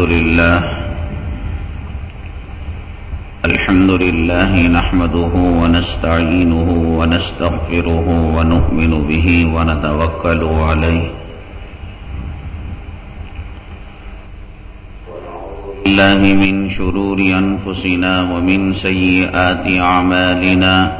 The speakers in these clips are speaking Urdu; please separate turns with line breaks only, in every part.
الحمد لله الحمد لله نحمده ونستعينه ونستغفره ونؤمن به ونتوكل عليه. الله من شرور أنفسنا ومن سيئات أعمالنا.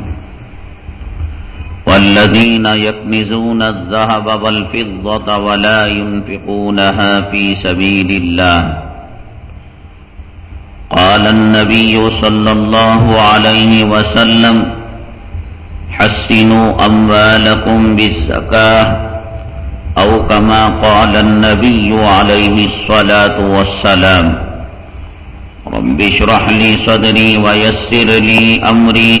والذين يكنزون الذهب والفضة ولا ينفقونها في سبيل الله. قال النبي صلى الله عليه وسلم حسنوا أموالكم بالزكاة أو كما قال النبي عليه الصلاة والسلام رب اشرح لي صدري ويسر لي أمري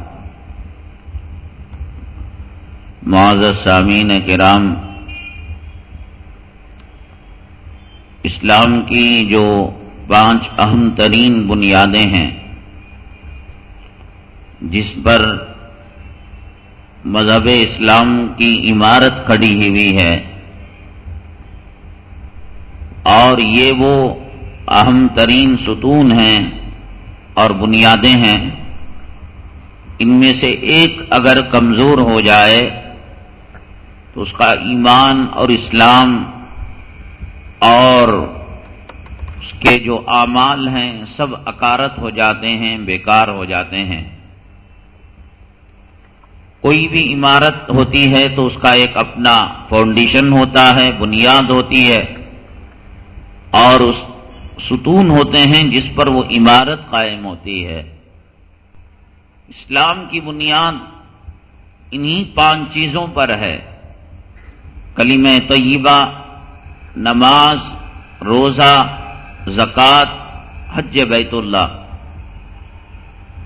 معزز سامین کرام، اسلام کی جو پانچ اہم ترین بنیادیں ہیں، جس پر مذہب اسلام کی عمارت کھڑی ہوئی ہے، اور یہ وہ اہم ترین ستون ہیں اور بنیادیں ہیں۔ ان میں سے ایک اگر کمزور ہو جائے تو اس کا ایمان اور اسلام اور اس کے جو اعمال ہیں سب اکارت ہو جاتے ہیں، بیکار ہو جاتے ہیں۔ کوئی بھی عمارت ہوتی ہے تو اس کا ایک اپنا فاؤنڈیشن ہوتا ہے، بنیاد ہوتی ہے۔ اور اس ستون ہوتے ہیں جس پر وہ عمارت قائم ہوتی ہے۔ اسلام کی بنیاد انہی پانچ چیزوں پر ہے۔ کلیم طیبہ، نماز، روزہ، زکوٰۃ، حج بیت اللہ۔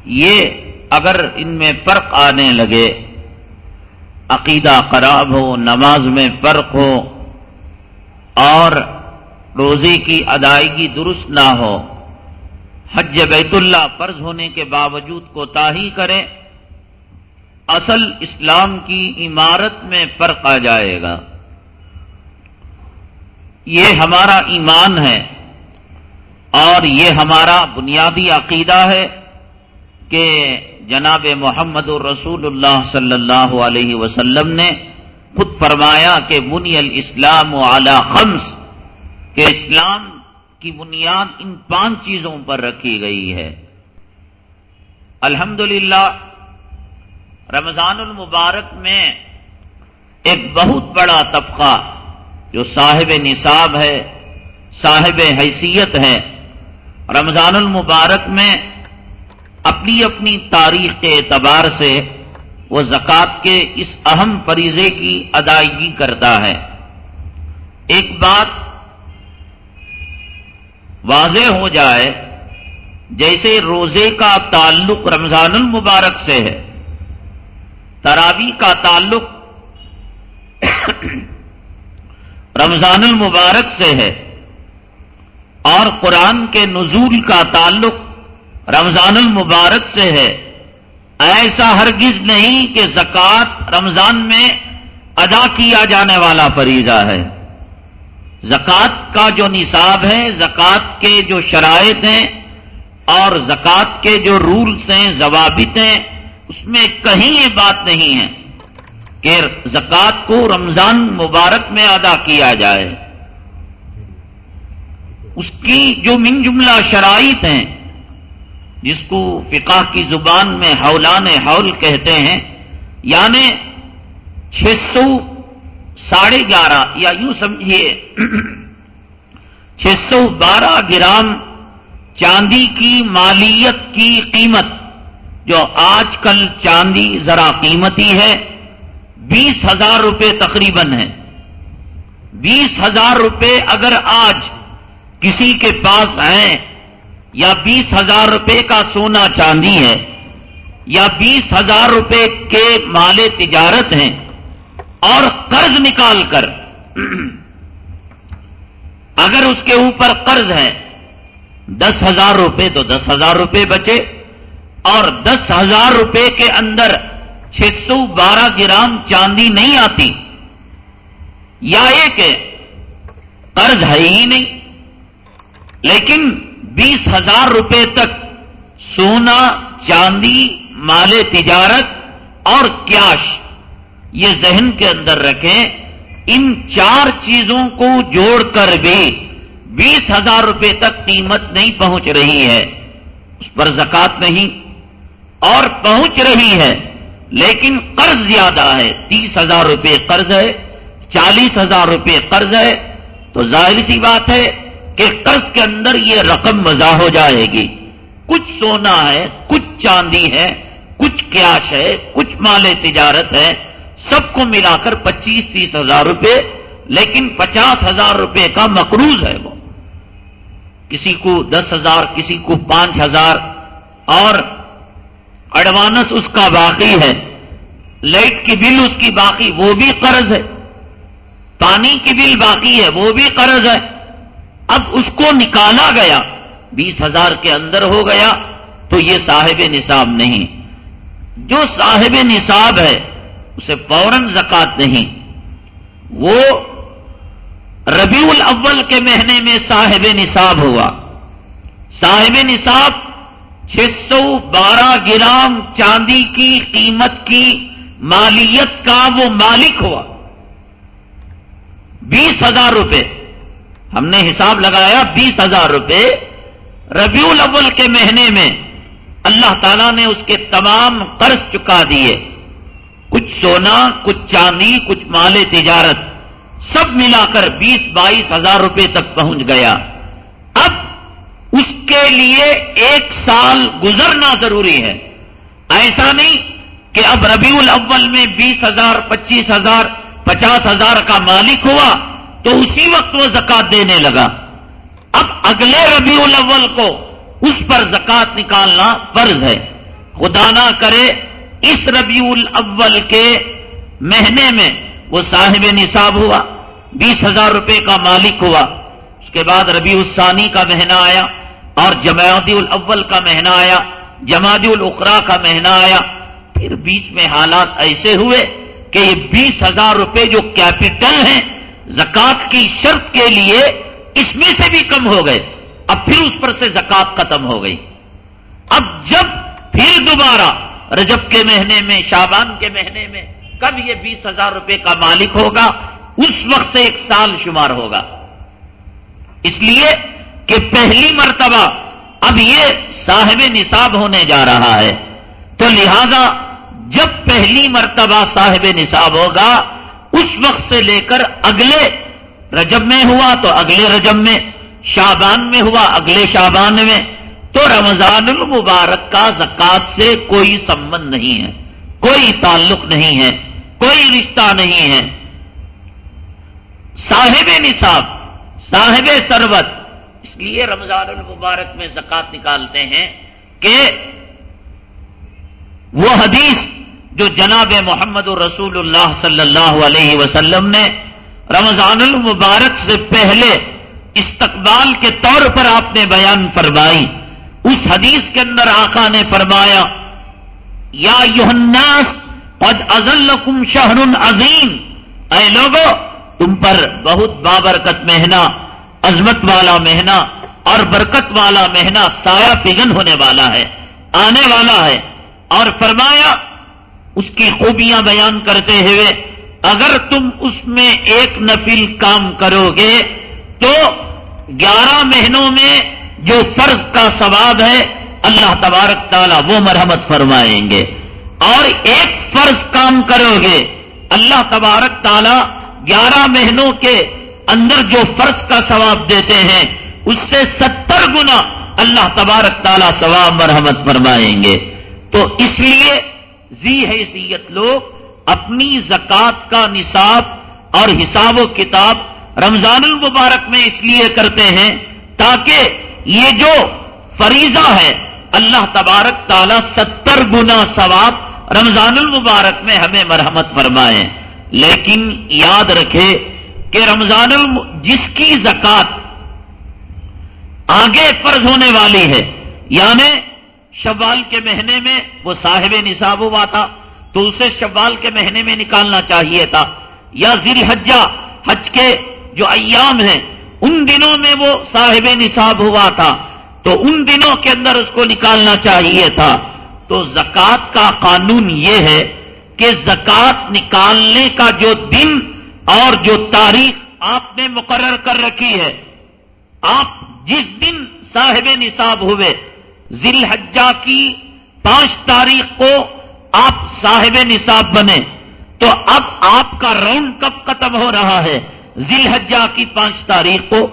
یہ اگر ان میں فرق آنے لگے، عقیدہ خراب ہو، نماز میں فرق ہو، اور روزے کی ادائیگی درست نہ ہو، حج بیت اللہ فرض ہونے کے باوجود کو تاہی کرے اصل اسلام کی عمارت میں فرق آ جائے گا۔ یہ ہمارا ایمان ہے اور یہ ہمارا بنیادی عقیدہ ہے کہ جناب محمد الرسول اللہ صلی اللہ علیہ وسلم نے خود فرمایا کہ بنی الاسلام و اعلی خمس، کہ اسلام کی بنیاد ان پانچ چیزوں پر رکھی گئی ہے۔ الحمد رمضان المبارک میں ایک بہت بڑا طبقہ جو صاحب نصاب ہے، صاحب حیثیت ہے، رمضان المبارک میں اپنی اپنی تاریخ کے اعتبار سے وہ زکوٰۃ کے اس اہم فریضے کی ادائیگی کرتا ہے۔ ایک بات واضح ہو جائے، جیسے روزے کا تعلق رمضان المبارک سے ہے تراوی کا تعلق رمضان المبارک سے ہے اور قرآن کے نزول کا تعلق رمضان المبارک سے ہے۔ ایسا ہرگز نہیں کہ زکوٰۃ رمضان میں ادا کیا جانے والا فریضہ ہے۔ زکوٰۃ کا جو نصاب ہے، زکوٰۃ کے جو شرائط ہیں اور زکوٰۃ کے جو رولس ہیں، ضوابط ہیں، اس میں کہیں یہ بات نہیں ہے کہ زکوٰۃ کو رمضان مبارک میں ادا کیا جائے۔ اس کی جو من جملہ شرائط ہیں، جس کو فقہ کی زبان میں حولان حول کہتے ہیں یعنی چھ سو ساڑھے گیارہ، یا یوں سمجھیے، چھ سو بارہ گرام چاندی کی مالیت کی قیمت، جو آج کل چاندی ذرا قیمتی ہے بیس ہزار روپے تقریباً ہے بیس ہزار روپے اگر آج کسی کے پاس ہیں یا بیس ہزار روپے کا سونا چاندی ہے یا بیس ہزار روپے کے مال تجارت ہیں اور قرض نکال کر اگر اس کے اوپر قرض ہے، دس ہزار روپے تو دس ہزار روپے بچے اور دس ہزار روپے کے اندر چھ سو بارہ گرام چاندی نہیں آتی۔ یا یہ کہ قرض ہے ہی نہیں۔ لیکن بیس ہزار روپے تک سونا، چاندی، مال تجارت اور کیاش یہ ذہن کے اندر رکھیں، ان چار چیزوں کو جوڑ کر بھی بیس ہزار روپے تک قیمت نہیں پہنچ رہی ہے۔ اس پر زکات نہیں، اور پہنچ رہی ہے۔ لیکن قرض زیادہ ہے، تیس ہزار روپے قرض ہے، چالیس ہزار روپے قرض ہے۔ تو ظاہر سی بات ہے کہ قرض کے اندر یہ رقم وضع ہو جائے گی۔ کچھ سونا ہے، کچھ چاندی ہے، کچھ کیاش ہے، کچھ مال تجارت ہے، سب کو ملا کر پچیس تیس ہزار روپے، لیکن پچاس ہزار روپے کا مقروض ہے وہ۔ کسی کو دس ہزار، کسی کو پانچ ہزار، اور ایڈوانس اس کا باقی ہے۔ لائٹ کی بل اس کی باقی، وہ بھی قرض ہے۔ پانی کی بل باقی ہے، وہ بھی قرض ہے۔ اب اس کو نکالا گیا، بیس ہزار کے اندر ہو گیا، تو یہ صاحب نصاب نہیں۔ جو صاحب نصاب ہے، اسے فوراً زکات نہیں۔ وہ ربیع الاول کے مہینے میں صاحب نصاب ہوا۔ صاحب نصاب چھ سو بارہ گرام چاندی کی قیمت کی مالیت کا وہ مالک ہوا۔ بیس ہزار روپے۔ ہم نے حساب لگایا بیس ہزار روپے۔ ربیع الاول کے مہینے میں اللہ تعالیٰ نے اس کے تمام قرض چکا دیے۔ کچھ سونا، کچھ چاندی، کچھ مال تجارت سب ملا کر بیس، بائیس ہزار روپے تک پہنچ گیا۔ اس کے لیے ایک سال گزرنا ضروری ہے۔ ایسا نہیں کہ اب ربیع الاول میں بیس ہزار، پچیس ہزار، پچاس ہزار کا مالک ہوا تو اسی وقت وہ زکات دینے لگا۔ اب اگلے ربیع الاول کو اس پر زکات نکالنا فرض ہے۔ خدا نہ کرے اس ربیع الاول کے مہینے میں وہ صاحب نصاب ہوا، بیس ہزار روپے کا مالک ہوا۔ اس کے بعد ربیع الثانی کا مہینہ آیا۔ اور جماعتی الاول کا مہینہ آیا جماعتی الاخرا کا مہینہ آیا۔ پھر بیچ میں حالات ایسے ہوئے کہ یہ بیس ہزار روپے جو کیپٹل ہیں زکات کی شرط کے لیے اس میں سے بھی کم ہو گئے۔ اب پھر اس پر سے زکات ختم ہو گئی۔ اب جب پھر دوبارہ رجب کے مہینے میں شابان کے مہینے میں کب یہ بیس ہزار روپے کا مالک ہوگا، اس وقت سے ایک سال شمار ہوگا۔ اس لیے کہ پہلی مرتبہ اب یہ صاحب نصاب ہونے جا رہا ہے تو لہذا جب پہلی مرتبہ صاحب نصاب ہوگا، اس وقت سے لے کر اگلے رجب میں ہوا تو اگلے رجب میں شابان میں ہوا اگلے شابان میں، تو رمضان المبارک کا زکات سے کوئی سمبند نہیں ہے، کوئی تعلق نہیں ہے، کوئی رشتہ نہیں ہے۔ صاحب نصاب، صاحب سربت اس لیے رمضان المبارک میں زکات نکالتے ہیں کہ وہ حدیث جو جناب محمد رسول اللہ صلی اللہ علیہ وسلم نے رمضان المبارک سے پہلے استقبال کے طور پر آپ نے بیان فرمائی، اس حدیث کے اندر آقا نے فرمایا، یا یوہناس قد ازلکم شہر عظیم۔ اے لوگو، تم پر بہت بابرکت مہینہ عظمت والا مہینہ اور برکت والا مہینہ سایہ پگن ہونے والا ہے، آنے والا ہے۔ اور فرمایا، اس کی خوبیاں بیان کرتے ہوئے، اگر تم اس میں ایک نفل کام کرو گے، تو گیارہ مہینوں میں جو فرض کا ثواب ہے، اللہ تبارک تعالیٰ وہ مرحمت فرمائیں گے۔ اور ایک فرض کام کرو گے، اللہ تبارک تعالیٰ گیارہ مہینوں کے اندر جو فرض کا ثواب دیتے ہیں، اس سے ستر گنا اللہ تبارک تعالیٰ ثواب مرحمت فرمائیں گے۔ تو اس لیے زی حیثیت لوگ اپنی زکوٰۃ کا نصاب اور حساب و کتاب رمضان المبارک میں اس لیے کرتے ہیں تاکہ یہ جو فریضہ ہے، اللہ تبارک تعالیٰ ستر گنا ثواب رمضان المبارک میں ہمیں مرحمت فرمائے لیکن یاد رکھے کہ رمضان الم جس کی زکات آگے فرض ہونے والی ہے یعنی شوال کے مہینے میں وہ صاحب نصاب ہوا تھا، تو اسے شوال کے مہینے میں نکالنا چاہیے تھا، یا ذیل حجہ حج کے جو ایام ہیں، ان دنوں میں وہ صاحب نصاب ہوا تھا، تو ان دنوں کے اندر اس کو نکالنا چاہیے تھا۔ تو زکوٰۃ کا قانون یہ ہے کہ زکوٰۃ نکالنے کا جو دن اور جو تاریخ آپ نے مقرر کر رکھی ہے، آپ جس دن صاحب نصاب ہوئے ذیل حجہ کی پانچ تاریخ کو آپ صاحب نصاب بنے، تو اب آپ کا راؤنڈ کب ختم ہو رہا ہے؟ ذیل حجہ کی پانچ تاریخ کو۔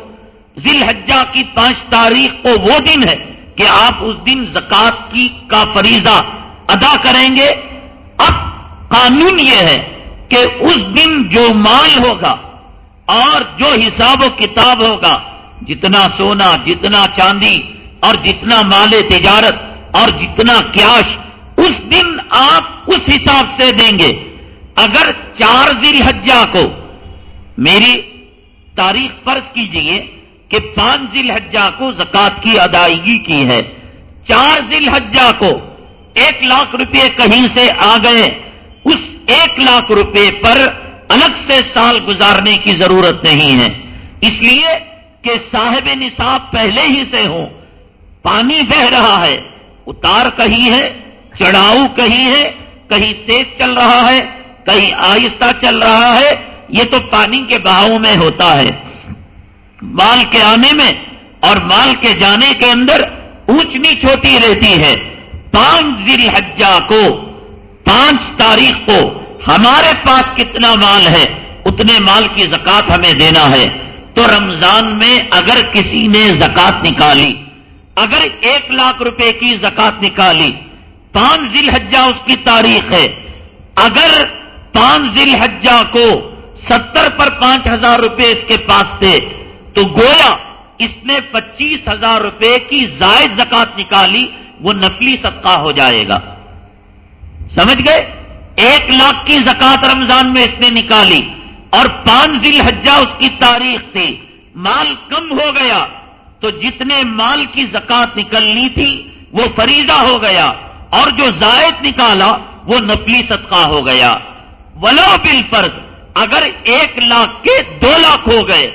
ذیل حجہ کی پانچ تاریخ کو وہ دن ہے کہ آپ اس دن زکات کی کا فریضہ ادا کریں گے۔ اب قانون یہ ہے کہ اس دن جو مال ہوگا اور جو حساب و کتاب ہوگا، جتنا سونا، جتنا چاندی اور جتنا مال تجارت اور جتنا کیاش، اس دن آپ اس حساب سے دیں گے۔ اگر چار ذیل حجہ کو میری تاریخ فرض کیجیے کہ پانچ ذیل حجہ کو زکات کی ادائیگی کی ہے۔ چار ذیل حجہ کو ایک لاکھ روپے کہیں سے آ گئے۔ ایک لاکھ روپے پر الگ سے سال گزارنے کی ضرورت نہیں ہے۔ اس لیے کہ صاحب نصاب پہلے ہی سے ہوں پانی بہ رہا ہے۔ اتار کہیں ہے، چڑھاؤ کہیں ہے۔ کہیں تیز چل رہا ہے، کہیں آہستہ چل رہا ہے۔ یہ تو پانی کے بہاؤ میں ہوتا ہے۔ مال کے آنے میں اور مال کے جانے کے اندر اونچ نیچ ہوتی رہتی ہے۔ پانچ ذیل حجہ کو، پانچ تاریخ کو ہمارے پاس کتنا مال ہے، اتنے مال کی زکات ہمیں دینا ہے۔ تو رمضان میں اگر کسی نے زکات نکالی، اگر ایک لاکھ روپے کی زکات نکالی، پانچ ذیل حجہ اس کی تاریخ ہے۔ اگر پانچ ذیل حجہ کو ستر پر پانچ ہزار روپے اس کے پاس تھے، تو گویا اس نے پچیس ہزار روپے کی زائد زکات نکالی، وہ نفلی صدقہ ہو جائے گا۔ سمجھ گئے؟ ایک لاکھ کی زکات رمضان میں اس نے نکالی اور پانچ ذیل حجہ اس کی تاریخ تھی۔ مال کم ہو گیا تو جتنے مال کی زکات نکلنی تھی وہ فریضہ ہو گیا اور جو زائد نکالا وہ نفلی صدقہ ہو گیا۔ ولو بل فرض اگر ایک لاکھ کے دو لاکھ ہو گئے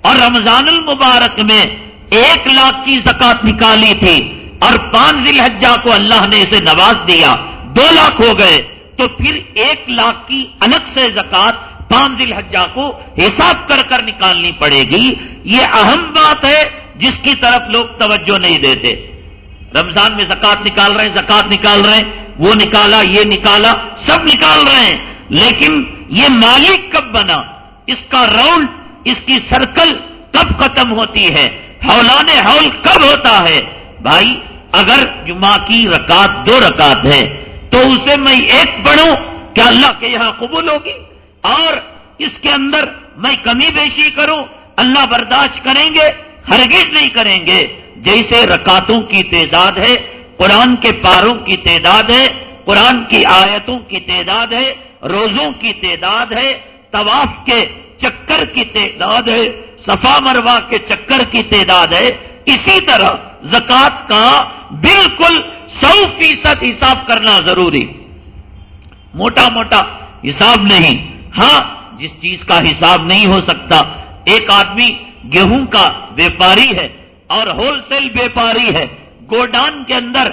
اور رمضان المبارک میں ایک لاکھ کی زکات نکالی تھی اور پانچ ذیل حجہ کو اللہ نے اسے نواز دیا، دو لاکھ ہو گئے تو پھر ایک لاکھ کی الگ سے زکات پانچ ذیل کو حساب کر کر نکالنی پڑے گی۔ یہ اہم بات ہے جس کی طرف لوگ توجہ نہیں دیتے۔ رمضان میں زکات نکال رہے ہیں زکات نکال رہے ہیں، وہ نکالا، یہ نکالا، سب نکال رہے ہیں۔ لیکن یہ مالک کب بنا؟ اس کا راؤنڈ اس کی سرکل کب ختم ہوتی ہے؟ ہولان ہول کب ہوتا ہے؟ بھائی، اگر جمعہ کی رکعت دو رکعت ہے تو اسے میں ایک پڑھوں کیا اللہ کے یہاں قبول ہوگی اور اس کے اندر میں کمی بیشی کروں، اللہ برداشت کریں گے، ہرگز نہیں کریں گے۔ جیسے رکاتوں کی تعداد ہے، قرآن کے پاروں کی تعداد ہے، قرآن کی آیتوں کی تعداد ہے، روزوں کی تعداد ہے، طواف کے چکر کی تعداد ہے، صفا مروا کے چکر کی تعداد ہے۔ اسی طرح زکات کا بالکل سو فیصد حساب کرنا ضروری۔ موٹا موٹا حساب نہیں۔ ہاں جس چیز کا حساب نہیں ہو سکتا، ایک آدمی گیہوں کا ویپاری ہے اور ہول سیل ویپاری ہے، گوڈان کے اندر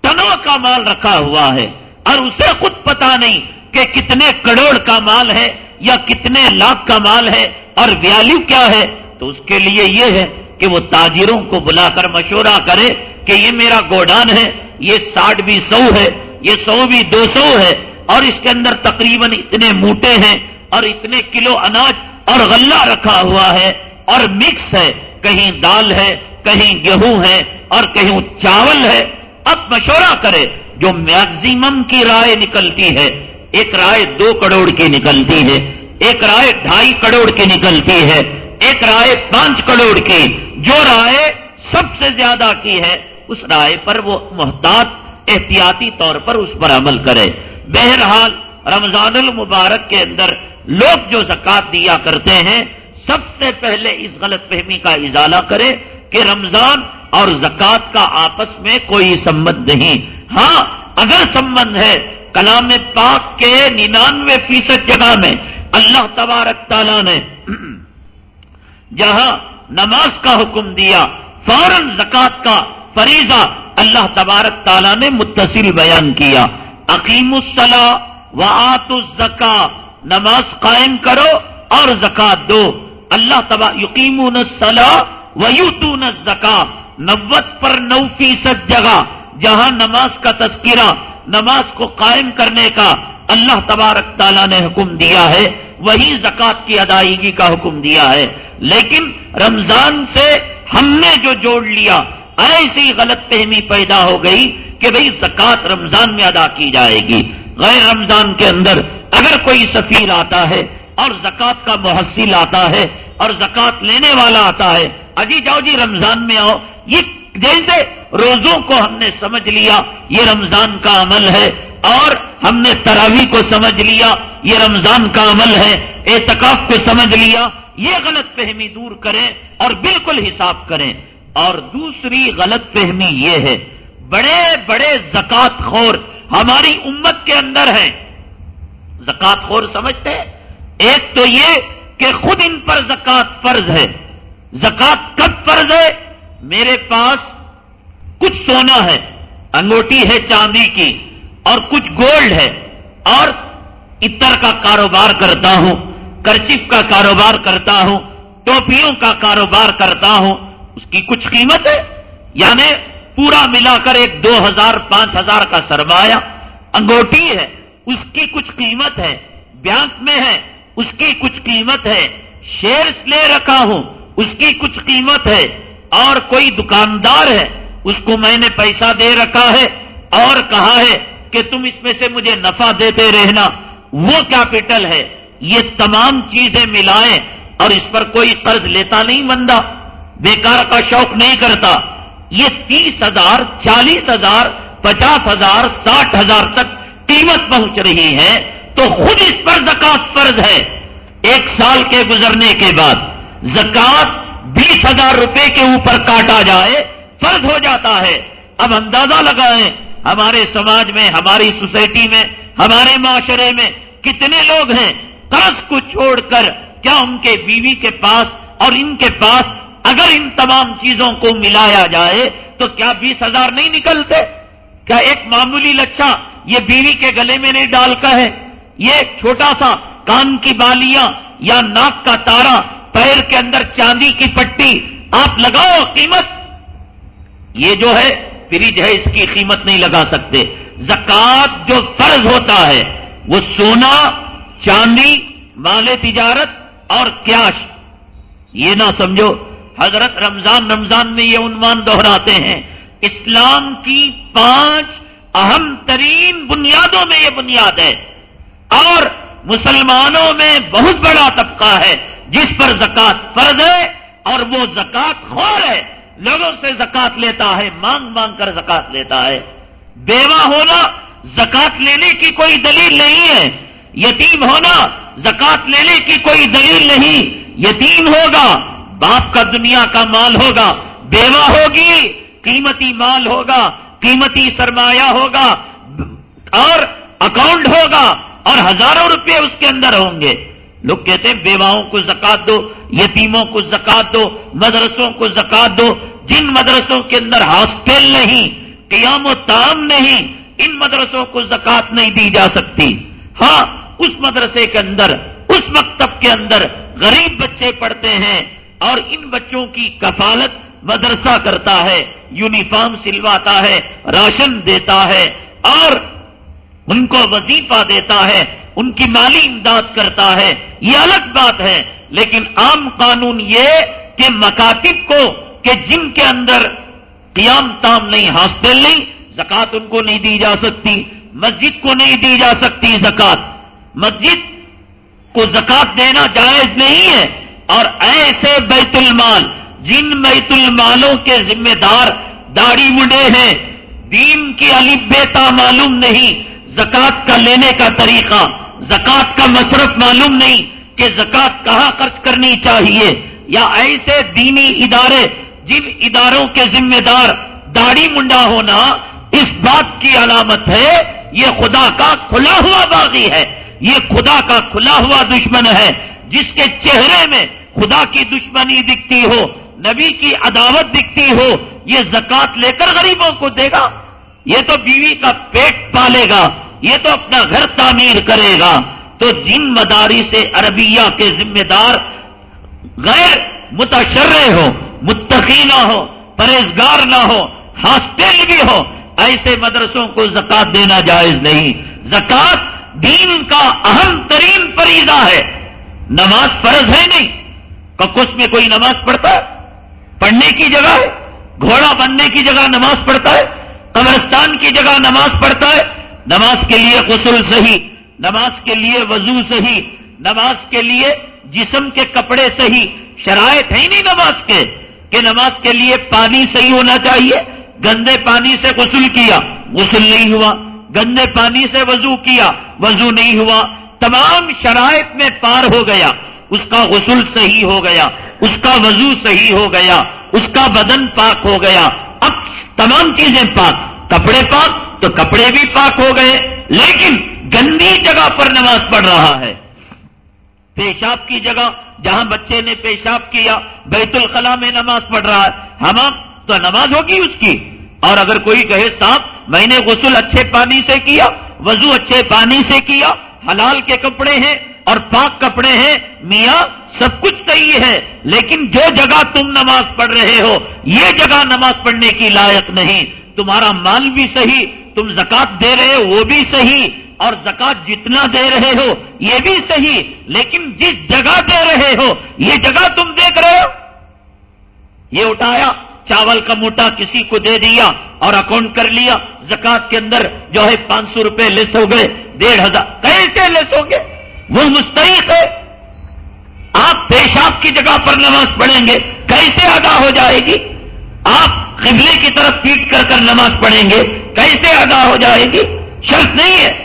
ٹنوں کا مال رکھا ہوا ہے اور اسے خود پتا نہیں کہ کتنے کروڑ کا مال ہے یا کتنے لاکھ کا مال ہے اور ویالو کیا ہے۔ تو اس کے لیے یہ ہے کہ وہ تاجروں کو بلا کر مشورہ کرے کہ یہ میرا گوڈان ہے، یہ ساٹھ بھی سو ہے، یہ سو بھی دو سو ہے، اور اس کے اندر تقریباً اتنے موٹے ہیں، اور اتنے کلو اناج اور غلہ رکھا ہوا ہے، اور مکس ہے، کہیں دال ہے، کہیں گیہوں ہے، اور کہیں چاول ہے۔ اب مشورہ کرے جو میکزیمم کی رائے نکلتی ہے، ایک رائے دو کروڑ کی نکلتی ہے، ایک رائے ڈھائی کروڑ کی نکلتی ہے، ایک رائے پانچ کروڑ کی، جو رائے سب سے زیادہ کی ہے۔ اس رائے پر وہ محتاط احتیاطی طور پر اس پر عمل کرے۔ بہرحال رمضان المبارک کے اندر لوگ جو زکات دیا کرتے ہیں، سب سے پہلے اس غلط فہمی کا ازالہ کرے کہ رمضان اور زکات کا آپس میں کوئی سمبند نہیں۔ ہاں اگر سمبند ہے، کلام پاک کے ننانوے فیصد جگہ میں اللہ تبارک تعالیٰ نے جہاں نماز کا حکم دیا، فوراً زکات کا فریضہ اللہ تبارک تعالیٰ نے متصل بیان کیا۔ عقیم الصلاح و آت الزکا نماز قائم کرو اور زکات دو۔ اللہ تبا یقین الصلاح و یوتون الزکا نوت پر نو فیصد جگہ، جہاں نماز کا تذکرہ، نماز کو قائم کرنے کا اللہ تبارک تعالیٰ نے حکم دیا ہے۔ وہی زکات کی ادائیگی کا حکم دیا ہے۔ لیکن رمضان سے ہم نے جو جوڑ لیا ایسی غلط فہمی پیدا ہو گئی کہ بھئی زکات رمضان میں ادا کی جائے گی۔ غیر رمضان کے اندر اگر کوئی سفیر آتا ہے اور زکات کا محصل آتا ہے اور زکات لینے والا آتا ہے، اجی جاؤ جی رمضان میں آؤ، یہ جیسے روزوں کو ہم نے سمجھ لیا، یہ رمضان کا عمل ہے، اور ہم نے تراوی کو سمجھ لیا، یہ رمضان کا عمل ہے، اعتکاف کو سمجھ لیا، یہ غلط فہمی دور کریں اور بالکل حساب کریں۔ اور دوسری غلط فہمی یہ ہے، بڑے بڑے زکات خور ہماری امت کے اندر ہیں۔ زکات خور سمجھتے ایک تو یہ کہ خود ان پر زکات فرض ہے۔ زکات کب فرض ہے؟ میرے پاس کچھ سونا ہے، انگوٹی ہے چاندی کی، اور کچھ گولڈ ہے۔ اور اتر کا کاروبار کرتا ہوں، کرچف کا کاروبار کرتا ہوں، ٹوپیوں کا کاروبار کرتا ہوں۔ کی کچھ قیمت ہے؟ یعنی پورا ملا کر ایک دو ہزار، پانچ ہزار کا سرمایہ انگوٹی ہے، اس کی کچھ قیمت ہے، بینک میں ہے، اس کی کچھ قیمت ہے شیئرس لے رکھا ہوں، اس کی کچھ قیمت ہے، اور کوئی دکاندار ہے، اس کو میں نے پیسہ دے رکھا ہے، اور کہا ہے کہ تم اس میں سے مجھے نفع دیتے رہنا۔ وہ کیپٹل ہے۔ یہ تمام چیزیں ملائیں اور اس پر کوئی قرض لیتا نہیں بندہ۔ بیکار کا شوق نہیں کرتا۔ یہ تیس ہزار، چالیس ہزار، پچاس ہزار، ساٹھ ہزار تک قیمت پہنچ رہی ہے، تو خود اس پر زکات فرض ہے۔ ایک سال کے گزرنے کے بعد زکات بیس ہزار روپے کے اوپر کاٹا جائے، فرض ہو جاتا ہے۔ اب اندازہ لگائیں، ہمارے سماج میں، ہماری سوسائٹی میں، ہمارے معاشرے میں کتنے لوگ ہیں؟ قرض کو چھوڑ کر کیا ان کے بیوی کے پاس اور ان کے پاس اگر ان تمام چیزوں کو ملایا جائے تو کیا بیس ہزار نہیں نکلتے؟ کیا ایک معمولی لچھا یہ بیوی کے گلے میں نہیں ڈال کا ہے؟ یہ چھوٹا سا کان کی بالیاں یا ناک کا تارا پیر کے اندر چاندی کی پٹی، آپ لگاؤ قیمت۔ یہ جو ہے، فریج ہے، اس کی قیمت نہیں لگا سکتے۔ زکات جو فرض ہوتا ہے، وہ سونا، چاندی، مال تجارت اور کیش یہ نہ سمجھو حضرت رمضان رمضان میں یہ عنوان دہراتے ہیں، اسلام کی پانچ اہم ترین بنیادوں میں یہ بنیاد ہے۔ اور مسلمانوں میں بہت بڑا طبقہ ہے، جس پر زکات فرض ہے اور وہ زکات خور ہے۔ لوگوں سے زکات لیتا ہے، مانگ مانگ کر زکات لیتا ہے۔ بیوہ ہونا زکات لینے کی کوئی دلیل نہیں ہے۔ یتیم ہونا زکات لینے کی کوئی دلیل نہیں۔ یتیم ہوگا باپ کا دنیا کا مال ہوگا، بیوہ ہوگی، قیمتی مال ہوگا، قیمتی سرمایہ ہوگا، اور اکاؤنٹ ہوگا، اور ہزاروں روپے اس کے اندر ہوں گے۔ لوگ کہتے ہیں، بیواؤں کو زکات دو، یتیموں کو زکات دو، مدرسوں کو زکات دو۔ جن مدرسوں کے اندر ہاسٹل نہیں، قیام و تام نہیں، ان مدرسوں کو زکات نہیں دی جا سکتی۔ ہاں اس مدرسے کے اندر، اس مکتب کے اندر غریب بچے پڑھتے ہیں۔ اور ان بچوں کی کفالت مدرسہ کرتا ہے، یونیفارم سلواتا ہے، راشن دیتا ہے اور ان کو وظیفہ دیتا ہے، ان کی مالی امداد کرتا ہے۔ یہ الگ بات ہے، لیکن عام قانون یہ کہ مکاتب کو کہ جن کے اندر قیام تام نہیں، ہاسٹل نہیں زکات ان کو نہیں دی جا سکتی، مسجد کو نہیں دی جا سکتی زکات مسجد کو زکات دینا جائز نہیں ہے۔ اور ایسے بیت المال جن بیت المالوں کے ذمہ دار داڑھی مڈے ہیں، دین کی علی بیتا معلوم نہیں زکات کا لینے کا طریقہ زکات کا مصرف معلوم نہیں کہ زکات کہاں خرچ کرنی چاہیے، یا ایسے دینی ادارے جن اداروں کے ذمہ دار داڑھی منڈا ہونا اس بات کی علامت ہے، یہ خدا کا کھلا ہوا باغی ہے، یہ خدا کا کھلا ہوا دشمن ہے۔ جس کے چہرے میں خدا کی دشمنی دکھتی ہو، نبی کی عداوت دکھتی ہو، یہ زکات لے کر غریبوں کو دے گا، یہ تو بیوی کا پیٹ پالے گا، یہ تو اپنا گھر تعمیر کرے گا۔ تو جن مداری سے عربیہ کے ذمہ دار غیر متشرے ہو متقی نہ ہو، پرہیزگار نہ ہو ہاسٹل بھی ہو، ایسے مدرسوں کو زکات دینا جائز نہیں۔ زکات دین کا اہم ترین فریضہ ہے۔ نماز فرض ہے نہیں۔ ککس میں کوئی نماز پڑھتا ہے؟ پڑھنے کی جگہ ہے۔ گھوڑا بننے کی جگہ نماز پڑھتا ہے۔ قبرستان کی جگہ نماز پڑھتا ہے۔ نماز کے لیے غسل صحیح، نماز کے لیے وضو صحیح، نماز کے لیے جسم کے کپڑے صحیح۔ شرائط ہے نہیں نماز کے کہ نماز کے لیے پانی صحیح ہونا چاہیے۔ گندے پانی سے غسل کیا، غسل نہیں ہوا۔ گندے پانی سے وضو کیا، وضو نہیں ہوا۔ تمام شرائط میں پار ہو گیا۔ اس کا غسل صحیح ہو گیا، اس کا وضو صحیح ہو گیا، اس کا بدن پاک ہو گیا۔ اب تمام چیزیں پاک، کپڑے پاک تو کپڑے بھی پاک ہو گئے، لیکن گندی جگہ پر نماز پڑھ رہا ہے۔ پیشاب کی جگہ، جہاں بچے نے پیشاب کیا، بیت الخلا میں نماز پڑھ رہا ہے۔ ہم تو نماز ہوگی اس کی۔ اور اگر کوئی کہے، صاحب، میں نے غسل اچھے پانی سے کیا، وضو اچھے پانی سے کیا حلال کے کپڑے ہیں اور پاک کپڑے ہیں، میاں، سب کچھ صحیح ہے، لیکن جو جگہ تم نماز پڑھ رہے ہو، یہ جگہ نماز پڑھنے کی لائق نہیں۔ تمہارا مال بھی صحیح، تم زکات دے رہے ہو، وہ بھی صحیح۔ اور زکات جتنا دے رہے ہو، یہ بھی صحیح۔ لیکن جس جگہ دے رہے ہو، یہ جگہ تم دیکھ رہے ہو۔ یہ اٹھایا۔ چاول کا موٹا کسی کو دے دیا اور اکاؤنٹ کر لیا زکات کے اندر جو ہے پانچ سو روپے لیس ہو گئے، ڈیڑھ ہزار۔ کیسے لیس ہوں گے وہ مستحق ہے۔ آپ پیشاب کی جگہ پر نماز پڑھیں گے، کیسے ادا ہو جائے گی؟ آپ قبلے کی طرف پیٹ کر کر نماز پڑھیں گے، کیسے ادا ہو جائے گی؟ شرط نہیں ہے۔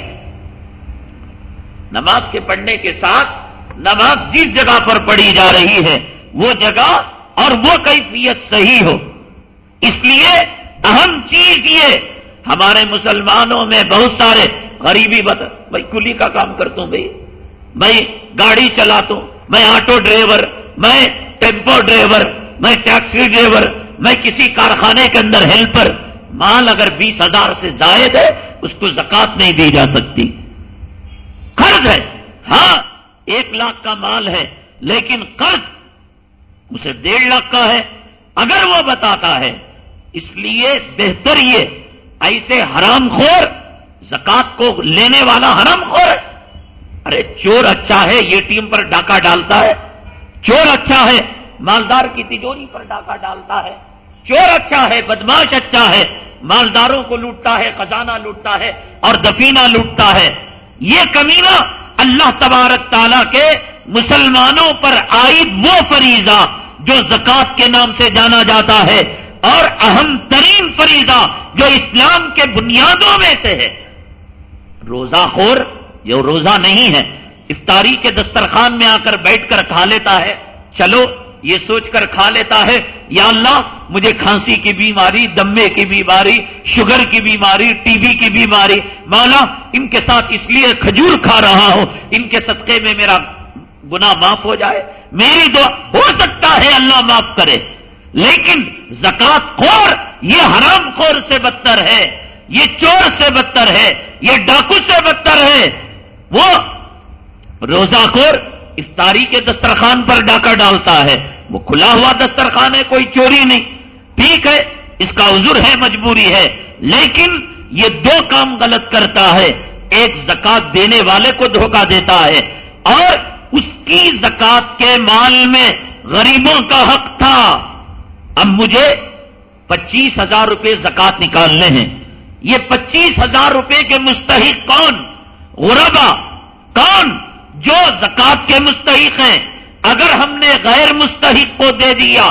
نماز کے پڑھنے کے ساتھ نماز جس جگہ پر پڑھی جا رہی ہے، وہ جگہ اور وہ کیفیت صحیح ہو۔ اس لیے اہم چیز یہ، ہمارے مسلمانوں میں بہت سارے غریبی بتا بھائی کلی کا کام کرتا ہوں بھائی۔ میں گاڑی چلاتا ہوں، میں آٹو ڈرائیور، میں ٹیمپو ڈرائیور، میں ٹیکسی ڈرائیور، میں کسی کارخانے کے اندر ہیلپر۔ مال اگر بیس ہزار سے زائد ہے، اس کو زکات نہیں دی جا سکتی۔ قرض ہے ہاں ایک لاکھ کا مال ہے، لیکن قرض اسے ڈیڑھ لاکھ کا ہے، اگر وہ بتاتا ہے، اس لیے بہتر یہ، ایسے حرام خور زکات کو لینے والا حرام خور۔ ہے ارے، چور اچھا ہے، یہ ٹیم پر ڈاکہ ڈالتا ہے۔ چور اچھا ہے، مالدار کی تجوری پر ڈاکہ ڈالتا ہے۔ چور اچھا ہے، بدماش اچھا ہے۔ مالداروں کو لوٹتا ہے، خزانہ لوٹتا ہے اور دفینہ لوٹتا ہے۔ یہ کمینہ اللہ تبارک تعالیٰ کے مسلمانوں پر عائد وہ فریضہ جو زکات کے نام سے جانا جاتا ہے اور اہم ترین فریضہ جو اسلام کے بنیادوں میں سے ہے۔ روزہ خور جو روزہ نہیں ہے۔ افطاری کے دسترخوان میں آ کر بیٹھ کر کھا لیتا ہے۔ چلو، یہ سوچ کر کھا لیتا ہے۔ یا اللہ، مجھے کھانسی کی بیماری، دمے کی بیماری، شوگر کی بیماری، ٹی بی کی بیماری۔ مولا، ان کے ساتھ اس لیے کھجور کھا رہا ہوں۔ ان کے صدقے میں میرا گنا معاف ہو جائے۔ میری دعا ہو سکتا ہے اللہ معاف کرے، لیکن زکات خور، یہ حرام خور سے بدتر ہے، یہ چور سے بدتر ہے، یہ ڈاکو سے بدتر ہے۔ وہ روزہ خور افطاری کے دسترخوان پر ڈاکہ ڈالتا ہے۔ وہ کھلا ہوا دسترخوان ہے، کوئی چوری نہیں۔ ٹھیک ہے، اس کا عذر ہے، مجبوری ہے، لیکن یہ دو کام غلط کرتا ہے۔ ایک زکات دینے والے کو دھوکہ دیتا ہے اور اس کی زکات کے مال میں غریبوں کا حق تھا۔ اب مجھے پچیس ہزار روپے زکات نکالنے ہیں۔ یہ پچیس ہزار روپے کے مستحق کون؟ غربا۔ کون جو زکات کے مستحق ہیں؟ اگر ہم نے غیر مستحق کو دے دیا،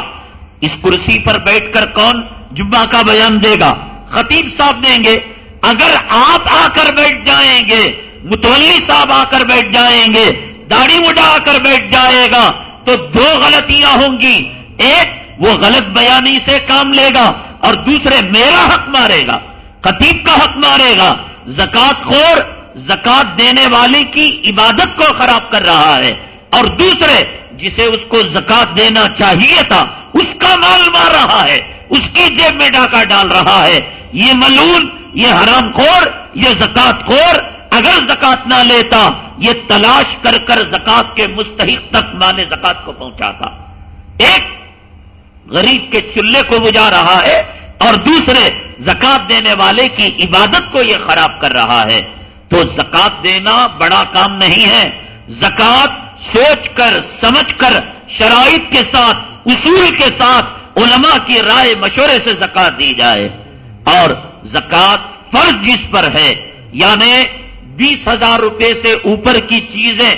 اس کرسی پر بیٹھ کر کون جمعہ کا بیان دے گا؟ خطیب صاحب دیں گے۔ اگر آپ آ کر بیٹھ جائیں گے، متولی صاحب آ کر بیٹھ جائیں گے داڑھی مڈا کر بیٹھ جائے گا تو دو غلطیاں ہوں گی۔ ایک وہ غلط بیانی سے کام لے گا اور دوسرے میرا حق مارے گا، خطیب کا حق مارے گا۔ زکات خور زکات دینے والے کی عبادت کو خراب کر رہا ہے۔ اور دوسرے، جسے اس کو زکات دینا چاہیے تھا، اس کا مال مار رہا ہے، اس کی جیب میں ڈاکہ ڈال رہا ہے۔ یہ ملون، یہ حرام خور، یہ زکات خور۔ اگر زکات نہ لیتا یہ تلاش کر کر زکات کے مستحق تک مانے زکات کو پہنچاتا۔ ایک غریب کے چلے کو بجا رہا ہے اور دوسرے زکات دینے والے کی عبادت کو یہ خراب کر رہا ہے۔ تو زکات دینا بڑا کام نہیں ہے۔ زکات سوچ کر، سمجھ کر، شرائط کے ساتھ، اصول کے ساتھ علماء کی رائے مشورے سے زکات دی جائے۔ اور زکات فرض جس پر ہے یعنی بیس ہزار روپے سے اوپر کی چیزیں،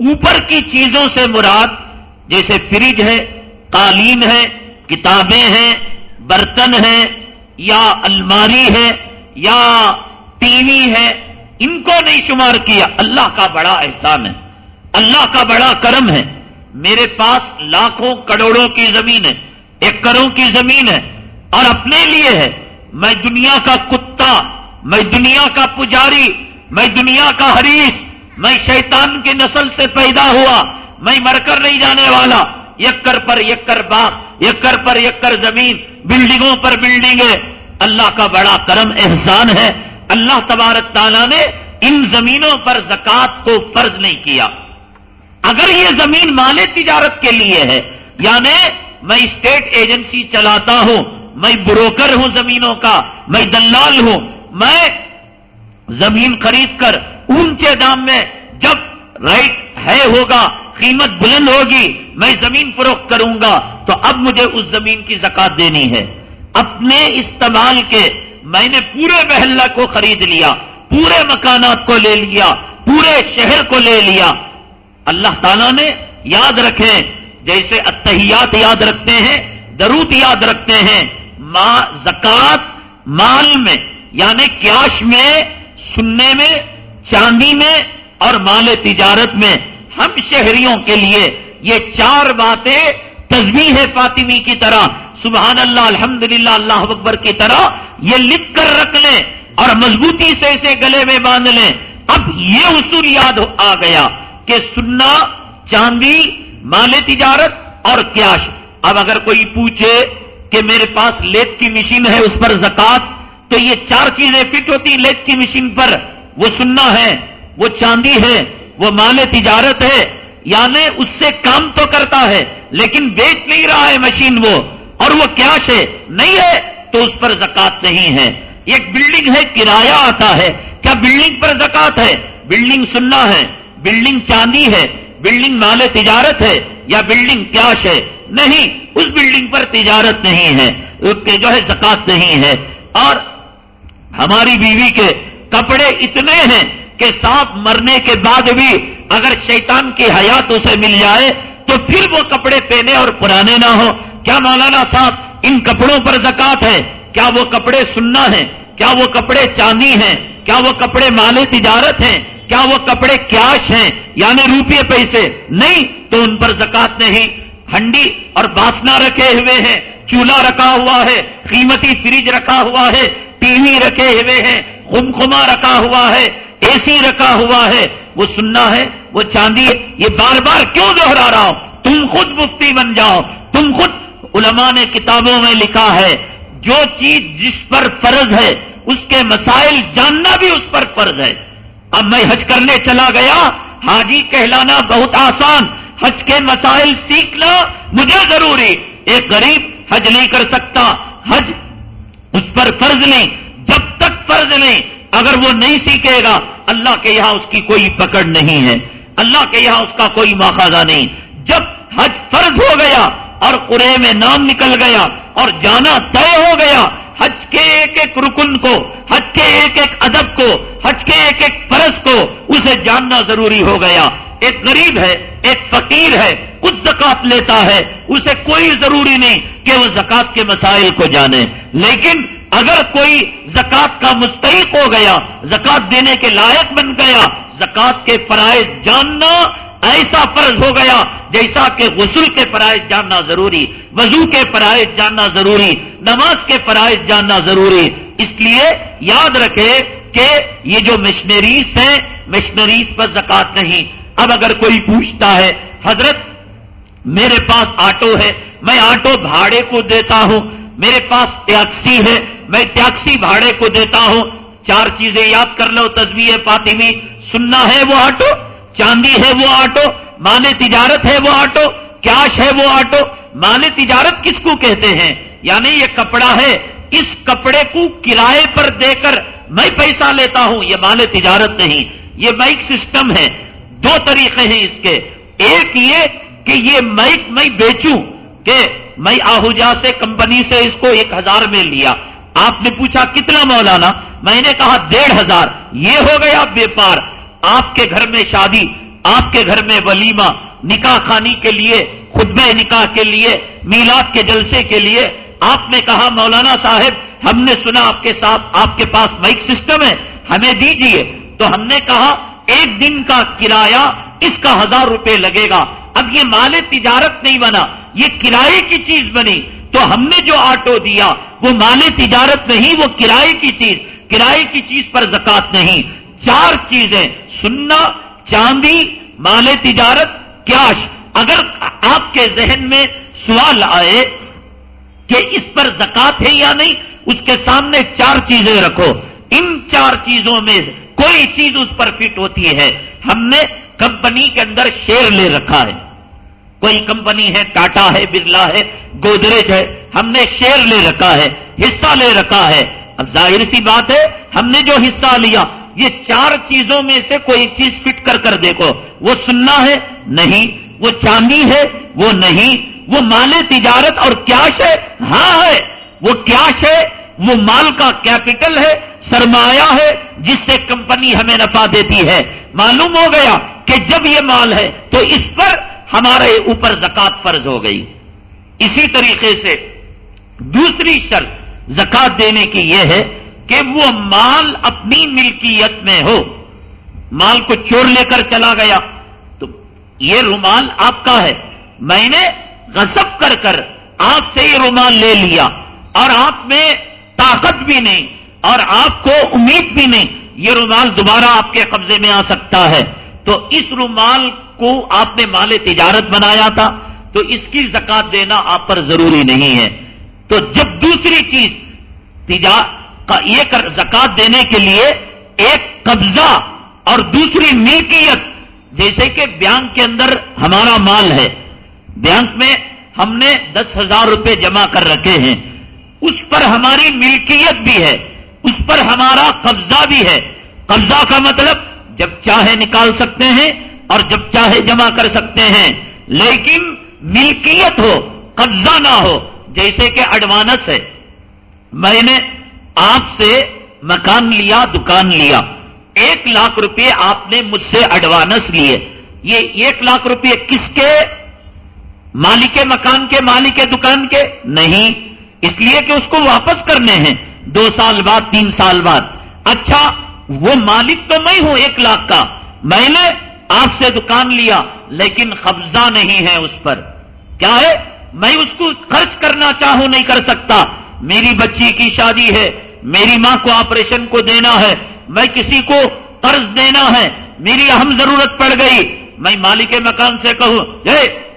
اوپر کی چیزوں سے مراد جیسے فریج ہے، قالین ہے، کتابیں ہیں، برتن ہیں، یا الماری ہے، یا ٹی وی ہے، ان کو نہیں شمار کیا۔ اللہ کا بڑا احسان ہے، اللہ کا بڑا کرم ہے۔ میرے پاس لاکھوں کروڑوں کی زمین ہے، ایکڑوں کی زمین ہے، اور اپنے لیے ہے۔ میں دنیا کا کتا، میں دنیا کا پجاری میں دنیا کا حریث میں شیطان کی نسل سے پیدا ہوا، میں مر کر نہیں جانے والا۔ یکر پر یکر باغ، یکر پر یکر زمین، بلڈنگوں پر بلڈنگیں۔ اللہ کا بڑا کرم احسان ہے۔ اللہ تبارک تعالیٰ نے ان زمینوں پر زکات کو فرض نہیں کیا۔ اگر یہ زمین مال تجارت کے لیے ہے یعنی میں اسٹیٹ ایجنسی چلاتا ہوں، میں بروکر ہوں زمینوں کا، میں دلال ہوں، میں زمین خرید کر اونچے دام میں جب رائٹ ہے ہوگا، قیمت بلند ہوگی، میں زمین فروخت کروں گا، تو اب مجھے اس زمین کی زکات دینی ہے۔ اپنے استعمال کے میں نے پورے محلہ کو خرید لیا، پورے مکانات کو لے لیا، پورے شہر کو لے لیا۔ اللہ تعالیٰ نے یاد رکھیں، جیسے اتحیات یاد رکھتے ہیں، درود یاد رکھتے ہیں، ما زکات مال میں یعنی کیاش میں سننے میں، چاندی میں اور مال تجارت میں۔ ہم شہریوں کے لیے یہ چار باتیں تصویر ہے فاطمی کی طرح، سبحان اللہ الحمد اللہ اکبر کی طرح یہ لکھ کر رکھ لیں اور مضبوطی سے اسے گلے میں باندھ لیں۔ اب یہ اصول یاد آ گیا کہ سننا، چاندی، مال تجارت اور کیاش اب اگر کوئی پوچھے کہ میرے پاس لیت کی مشین ہے، اس پر زکات تو یہ چار چیزیں فٹ ہوتی لیت کی مشین پر۔ وہ سننا ہے، وہ چاندی ہے، وہ مال تجارت ہے۔ یعنی اس سے کام تو کرتا ہے، لیکن بیچ نہیں رہا ہے مشین وہ۔ اور وہ کیاش ہے، نہیں ہے تو اس پر زکات نہیں ہے۔ ایک بلڈنگ ہے، کرایہ آتا ہے۔ کیا بلڈنگ پر زکات ہے؟ بلڈنگ سننا ہے۔ بلڈنگ چاندی ہے، بلڈنگ مال تجارت ہے، یا بلڈنگ کیاش ہے؟ نہیں، اس بلڈنگ پر تجارت نہیں ہے۔ جو ہے زکات نہیں ہے۔ اور ہماری بیوی کے کپڑے اتنے ہیں کہ سانپ مرنے کے بعد بھی اگر شیطان کی حیات اسے مل جائے تو پھر وہ کپڑے پہنے اور پرانے نہ ہو کیا مولانا صاحب ان کپڑوں پر زکات ہے؟ کیا وہ کپڑے سننا ہے کیا وہ کپڑے چاندی ہیں؟ کیا وہ کپڑے مال تجارت ہیں؟ کیا وہ کپڑے کیش ہیں؟ یعنی روپیے پیسے؟ نہیں، تو ان پر زکات نہیں۔ ہنڈی اور باسنا رکھے ہوئے ہیں، چولہا رکھا ہوا ہے، قیمتی فریج رکھا ہوا ہے ٹی وی رکھے ہوئے ہیں خمخما رکھا ہوا ہے، اے سی رکھا ہوا ہے۔ وہ سننا ہے، وہ چاندی ہے۔ یہ بار بار کیوں دوہرا رہا ہوں تم خود مفتی بن جاؤ۔ تم خود علماء نے کتابوں میں لکھا ہے، جو چیز جس پر فرض ہے، اس کے مسائل جاننا بھی اس پر فرض ہے۔ اب میں حج کرنے چلا گیا، حاجی کہلانا بہت آسان۔ حج کے مسائل سیکھنا مجھے ضروری۔ ایک غریب حج نہیں کر سکتا۔ حج اس پر فرض نہیں، جب تک فرض نہیں، اگر وہ نہیں سیکھے گا، اللہ کے یہاں اس کی کوئی پکڑ نہیں ہے۔ اللہ کے یہاں اس کا کوئی ماخذہ نہیں۔ جب حج فرض ہو گیا اور قرے میں نام نکل گیا اور جانا طے ہو گیا، حج کے ایک ایک رکن کو، حج کے ایک ایک ادب کو، حج کے ایک ایک فرض کو، اسے جاننا ضروری ہو گیا۔ ایک غریب ہے، ایک فقیر ہے، کچھ زکات لیتا ہے، اسے کوئی ضروری نہیں کہ وہ زکات کے مسائل کو جانے۔ لیکن اگر کوئی زکات کا مستحق ہو گیا زکات دینے کے لائق بن گیا زکات کے فرائض جاننا ایسا فرض ہو گیا جیسا کہ غسل کے فرائض جاننا ضروری، وضو کے فرائض جاننا ضروری، نماز کے فرائض جاننا ضروری۔ اس لیے یاد رکھے کہ یہ جو مشنریز ہیں، مشنریز پر زکات نہیں۔ اب اگر کوئی پوچھتا ہے، حضرت، میرے پاس آٹو ہے، میں آٹو بھاڑے کو دیتا ہوں، میرے پاس ٹیکسی ہے، میں ٹیکسی بھاڑے کو دیتا ہوں، چار چیزیں یاد کر لو تصویر فاطمی، سننا ہے وہ آٹو، چاندی ہے وہ آٹو مال تجارت ہے وہ آٹو، کیش ہے وہ آٹو مال تجارت کس کو کہتے ہیں? یعنی یہ کپڑا ہے، اس کپڑے کو کرائے پر دے کر میں پیسہ لیتا ہوں، یہ مال تجارت نہیں، یہ مائک سسٹم ہے دو طریقے ہیں اس کے۔ ایک یہ کہ یہ مائک میں بیچوں کہ میں آہوجا سے کمپنی سے اس کو ایک ہزار میں لیا۔ آپ نے پوچھا کتنا مولانا؟ میں نے کہا ڈیڑھ ہزار۔ یہ ہو گیا بیپار۔ آپ کے گھر میں شادی، آپ کے گھر میں ولیمہ، نکاح خانی کے لیے، خطبہ نکاح کے لیے، میلاد کے جلسے کے لیے۔ آپ نے کہا مولانا صاحب، ہم نے سنا آپ کے ساتھ، آپ کے پاس مائک سسٹم ہے، ہمیں دیجیے۔ تو ہم نے کہا ایک دن کا کرایہ اس کا ہزار روپے لگے گا۔ اب یہ مال تجارت نہیں بنا، یہ کرائے کی چیز بنی۔ تو ہم نے جو آٹو دیا، وہ مال تجارت نہیں، وہ کرائے کی چیز۔ کرائے کی چیز پر زکات نہیں۔ چار چیزیں، سننا، چاندی، مال تجارت کیاش اگر آپ کے ذہن میں سوال آئے کہ اس پر زکات ہے یا نہیں، اس کے سامنے چار چیزیں رکھو۔ ان چار چیزوں میں کوئی چیز اس پر فٹ ہوتی ہے۔ ہم نے کمپنی کے اندر شیئر لے رکھا ہے۔ کوئی کمپنی ہے، ٹاٹا ہے، برلا ہے، گودریج ہے، ہم نے شیئر لے رکھا ہے، حصہ لے رکھا ہے۔ اب ظاہر سی بات ہے، ہم نے جو حصہ لیا، یہ چار چیزوں میں سے کوئی چیز فٹ کر کر دیکھو۔ وہ سننا ہے، نہیں۔ وہ چاندی ہے، وہ نہیں۔ وہ مال تجارت اور کیش ہے ہاں ہے۔ وہ کیش ہے، وہ مال کا کیپٹل ہے سرمایہ ہے جس سے کمپنی ہمیں نفع دیتی ہے۔ معلوم ہو گیا کہ جب یہ مال ہے تو اس پر ہمارے اوپر زکات فرض ہو گئی۔ اسی طریقے سے دوسری شرط زکات دینے کی یہ ہے کہ وہ مال اپنی ملکیت میں ہو۔ مال کو چور لے کر چلا گیا۔ تو یہ رومال آپ کا ہے۔ میں نے غصب کر کر آپ سے یہ رومال لے لیا اور آپ میں طاقت بھی نہیں۔ اور آپ کو امید بھی نہیں، یہ رومال دوبارہ آپ کے قبضے میں آ سکتا ہے۔ تو اس رومال کو آپ نے مال تجارت بنایا تھا، تو اس کی زکات دینا آپ پر ضروری نہیں ہے۔ تو جب دوسری چیز تجارت یہ زکات دینے کے لیے ایک قبضہ اور دوسری ملکیت، جیسے کہ بینک کے اندر ہمارا مال ہے۔ بینک میں ہم نے دس ہزار روپے جمع کر رکھے ہیں۔ اس پر ہماری ملکیت بھی ہے۔ اس پر ہمارا قبضہ بھی ہے۔ قبضہ کا مطلب جب چاہے نکال سکتے ہیں اور جب چاہے جمع کر سکتے ہیں۔ لیکن ملکیت ہو، قبضہ نہ ہو، جیسے کہ ایڈوانس ہے۔ میں نے آپ سے مکان لیا، دکان لیا۔ ایک لاکھ روپے آپ نے مجھ سے ایڈوانس لیے۔ یہ ایک لاکھ روپے کس کے؟ مالک مکان کے، مالک دکان کے۔ نہیں، اس لیے کہ اس کو واپس کرنے ہیں۔ دو سال بعد، تین سال بعد۔ اچھا وہ مالک تو میں ہوں ایک لاکھ کا۔ میں نے آپ سے دکان لیا، لیکن قبضہ نہیں ہے اس پر۔ کیا ہے؟ میں اس کو خرچ کرنا چاہوں، نہیں کر سکتا۔ میری بچی کی شادی ہے، میری ماں کو آپریشن کو دینا ہے، میں کسی کو قرض دینا ہے۔ میری اہم ضرورت پڑ گئی۔ میں مالک مکان سے کہوں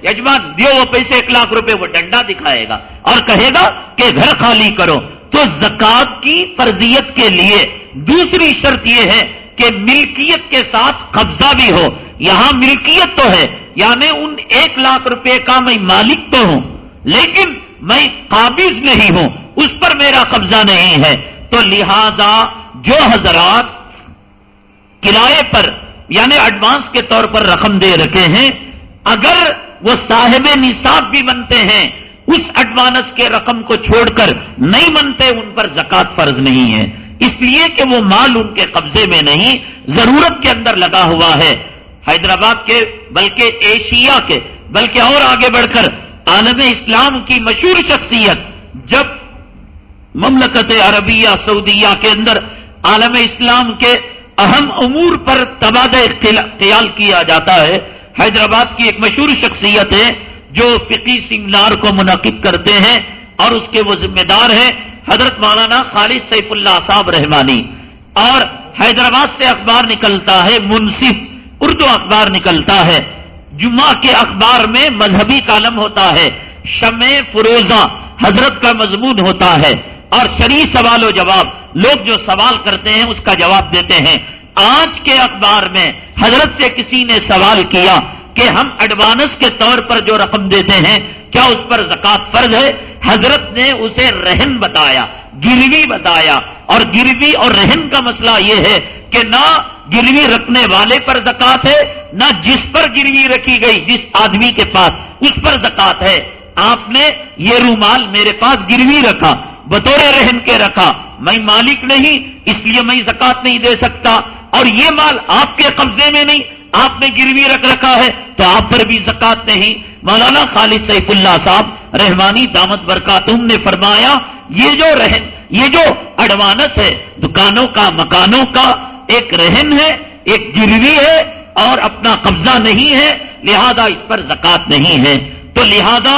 یجمان، دیو وہ پیسے ایک لاکھ روپے وہ ڈنڈا دکھائے گا اور کہے گا کہ گھر خالی کرو۔ تو زکات کی فرضیت کے لیے۔ دوسری شرط یہ ہے کہ ملکیت کے ساتھ قبضہ بھی ہو۔ یہاں ملکیت تو ہے یعنی ان ایک لاکھ روپے کا میں مالک تو ہوں، لیکن میں قابض نہیں ہوں، اس پر میرا قبضہ نہیں ہے۔ تو لہذا جو حضرات کرائے پر یعنی ایڈوانس کے طور پر رقم دے رکھے ہیں، اگر وہ صاحب نصاب بھی بنتے ہیں اس ایڈوانس کے رقم کو چھوڑ کر نہیں بنتے ان پر زکات فرض نہیں ہے۔ اس لیے کہ وہ مال ان کے قبضے میں نہیں، ضرورت کے اندر لگا ہوا ہے۔ حیدرآباد کے، بلکہ ایشیا کے، بلکہ اور آگے بڑھ کر عالم اسلام کی مشہور شخصیت، جب مملکت عربیہ، سعودیہ کے اندر عالم اسلام کے اہم امور پر تبادلہ خیال کیا جاتا ہے، حیدرآباد کی ایک مشہور شخصیت ہے۔ جو فقی سنگار کو منعقد کرتے ہیں اور اس کے وہ ذمہ دار ہیں، حضرت مولانا خالد سیف اللہ صاحب رحمانی۔ اور حیدرآباد سے اخبار نکلتا ہے، منصف اردو اخبار نکلتا ہے۔ جمعہ کے اخبار میں مذہبی کالم ہوتا ہے، شمع فروزہ حضرت کا مضمون ہوتا ہے۔ اور شریف سوال و جواب، لوگ جو سوال کرتے ہیں، اس کا جواب دیتے ہیں۔ آج کے اخبار میں حضرت سے کسی نے سوال کیا کہ ہم ایڈوانس کے طور پر جو رقم دیتے ہیں، کیا اس پر زکات فرض ہے؟ حضرت نے اسے رہن بتایا، گروی بتایا، اور گروی اور رہن کا مسئلہ یہ ہے کہ نہ گروی رکھنے والے پر زکات ہے، نہ جس پر گروی رکھی گئی، جس آدمی کے پاس اس پر زکات ہے۔ آپ نے یہ رومال میرے پاس گروی رکھا، بطور رہن کے رکھا۔ میں مالک نہیں، اس لیے میں زکات نہیں دے سکتا۔ اور یہ مال آپ کے قبضے میں نہیں آپ نے گروی رکھ رکھا ہے تو آپ پر بھی زکات نہیں۔ مولانا خالد سیف اللہ صاحب، رحمانی دامت برکاتم نے فرمایا، یہ جو رہن، یہ جو اڈوانس ہے، دکانوں کا، مکانوں کا ایک رہن ہے، ایک گروی ہے اور اپنا قبضہ نہیں ہے، لہذا اس پر زکات نہیں ہے۔ تو لہذا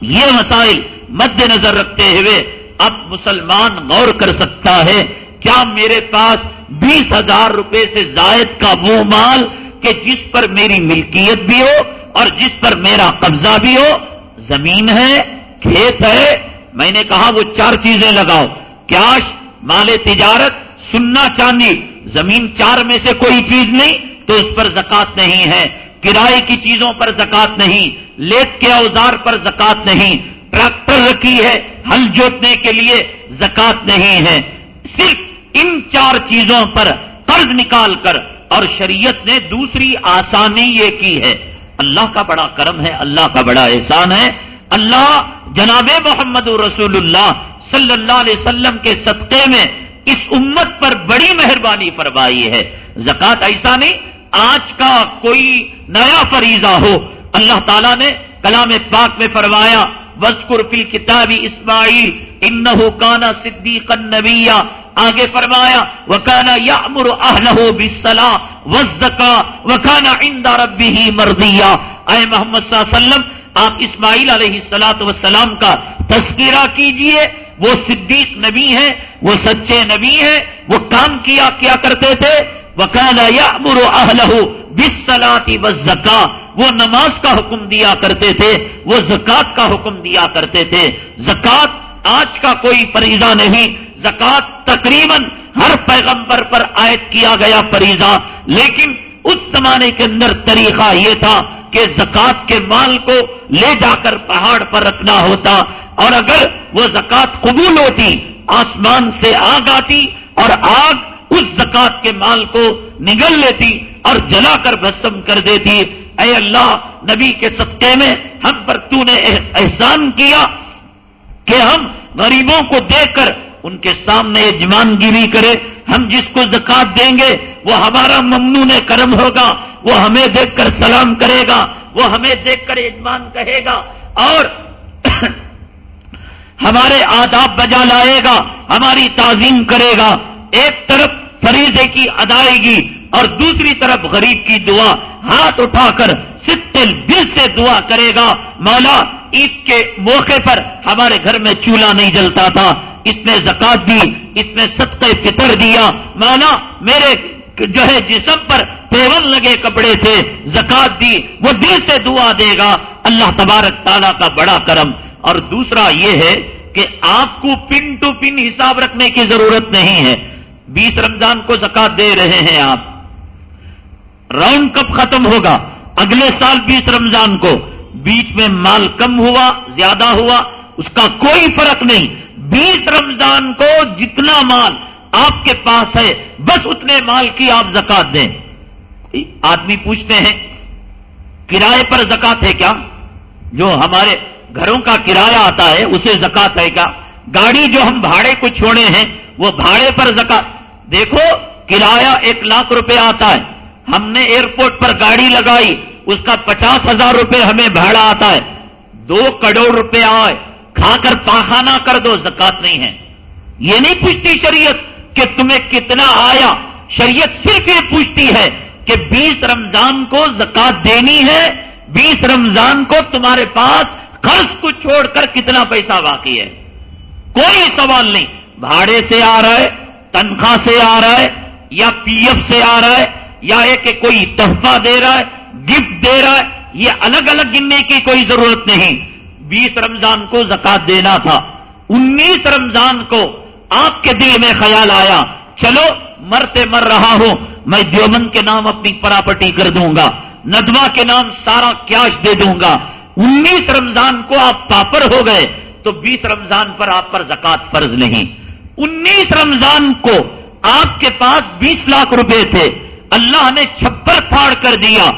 یہ مسائل مد نظر رکھتے ہوئے اب مسلمان غور کر سکتا ہے کیا میرے پاس بیس ہزار روپے سے زائد کا وہ مال کہ جس پر میری ملکیت بھی ہو اور جس پر میرا قبضہ بھی ہو؟ زمین ہے، کھیت ہے۔ میں نے کہا وہ چار چیزیں لگاؤ۔ کیش مال تجارت، سننا چاندی۔ زمین چار میں سے کوئی چیز نہیں تو اس پر زکات نہیں ہے۔ کرائے کی چیزوں پر زکات نہیں۔ لیٹ کے اوزار پر زکات نہیں۔ ٹریکٹر رکھی ہے، ہل جوتنے کے لیے زکات نہیں ہے۔ صرف ان چار چیزوں پر قرض نکال کر اور شریعت نے دوسری آسانی یہ کی ہے۔ اللہ کا بڑا کرم ہے، اللہ کا بڑا احسان ہے۔ اللہ جناب محمد رسول اللہ صلی اللہ علیہ وسلم کے صدقے میں اس امت پر بڑی مہربانی فرمائی ہے۔ زکات ایسا نہیں، آج کا کوئی نیا فریضہ ہو۔ اللہ تعالیٰ نے کلام پاک میں فرمایا وزقر فل کتابی اسماعیل ان کانا صدیق نبیا۔ آگے فرمایا، وکانا یا امر اہل بسلا وزکا وکانا اندا ربی ہی اے محمد صلی اللہ علیہ وسلم، آپ اسماعیل علیہ السلاط وسلام کا تذکرہ کیجیے۔ وہ صدیق نبی ہیں، وہ سچے نبی ہیں، وہ کام کیا کیا کرتے تھے؟ وکانا یا امر اہل بسلاتی وہ نماز کا حکم دیا کرتے تھے، وہ زکات کا حکم دیا کرتے تھے۔ زکات آج کا کوئی فریضہ نہیں زکات تقریباً ہر پیغمبر پر عائد کیا گیا فریضہ۔ لیکن اس زمانے کے اندر طریقہ یہ تھا کہ زکات کے مال کو لے جا کر پہاڑ پر رکھنا ہوتا، اور اگر وہ زکات قبول ہوتی، آسمان سے آگ آتی، اور آگ اس زکات کے مال کو نگل لیتی اور جلا کر بسم کر دیتی اے اللہ، نبی کے صدقے میں ہم پر تو نے احسان کیا کہ ہم غریبوں کو دیکھ کر ان کے سامنے اجمان گیری کرے۔ ہم جس کو زکات دیں گے، وہ ہمارا ممنون کرم ہوگا۔ وہ ہمیں دیکھ کر سلام کرے گا۔ وہ ہمیں دیکھ کر اجمان کہے گا۔ اور ہمارے آداب بجا لائے گا۔ ہماری تعظیم کرے گا۔ ایک طرف فریضے کی ادائیگی اور دوسری طرف غریب کی دعا۔ ہاتھ اٹھا کر ستل دل سے دعا کرے گا، مولا، عید کے موقع پر ہمارے گھر میں چولہا نہیں جلتا تھا۔ اس نے زکات دی، اس نے صدقہ فطر دیا۔ مانا میرے جو ہے جسم پر پیون لگے کپڑے تھے، زکات دی، وہ دل سے دعا دے گا۔ اللہ تبارک تعالیٰ کا بڑا کرم۔ اور دوسرا یہ ہے کہ آپ کو پن ٹو پن حساب رکھنے کی ضرورت نہیں ہے۔ بیس رمضان کو زکات دے رہے ہیں آپ۔ راؤنڈ کب ختم ہوگا۔ اگلے سال بیس رمضان کو۔ بیچ میں مال کم ہوا، زیادہ ہوا، اس کا کوئی فرق نہیں۔ بیس رمضان کو جتنا مال آپ کے پاس ہے، بس اتنے مال کی آپ زکات دیں۔ آدمی پوچھتے ہیں، کرائے پر زکات ہے کیا؟ جو ہمارے گھروں کا کرایہ آتا ہے، اسے زکات ہے کیا؟ گاڑی جو ہم بھاڑے کو چھوڑے ہیں، وہ بھاڑے پر زکات۔ دیکھو، کرایہ ایک لاکھ روپے آتا ہے۔ ہم نے ایئرپورٹ پر گاڑی لگائی، اس کا پچاس ہزار روپے ہمیں بھاڑا آتا ہے۔ دو کروڑ روپے آئے۔ کھا کر پاخانہ کر دو، زکات نہیں ہے۔ یہ نہیں پوچھتی شریعت کہ تمہیں کتنا آیا۔ شریعت صرف یہ پوچھتی ہے کہ بیس رمضان کو زکات دینی ہے، بیس رمضان کو تمہارے پاس قرض کو چھوڑ کر کتنا پیسہ باقی ہے۔ کوئی سوال نہیں۔ بھاڑے سے آ رہا ہے تنخواہ سے آ رہا ہے یا پی ایف سے آ رہا ہے یا ایک کہ کوئی تحفہ دے رہا ہے گفٹ دے رہا ہے، یہ الگ الگ گننے کی کوئی ضرورت نہیں۔ بیس رمضان کو زکات دینا تھا۔ انیس رمضان کو آپ کے دل میں خیال آیا، چلو مرتے مر رہا ہوں، میں دیوبند کے نام اپنی پراپرٹی کر دوں گا ندوا کے نام سارا کیش دے دوں گا۔ انیس رمضان کو آپ پاپر ہو گئے، تو بیس رمضان پر آپ پر زکات فرض نہیں۔ انیس رمضان کو آپ کے پاس بیس لاکھ روپے تھے۔ اللہ نے چھپر پھاڑ کر دیا۔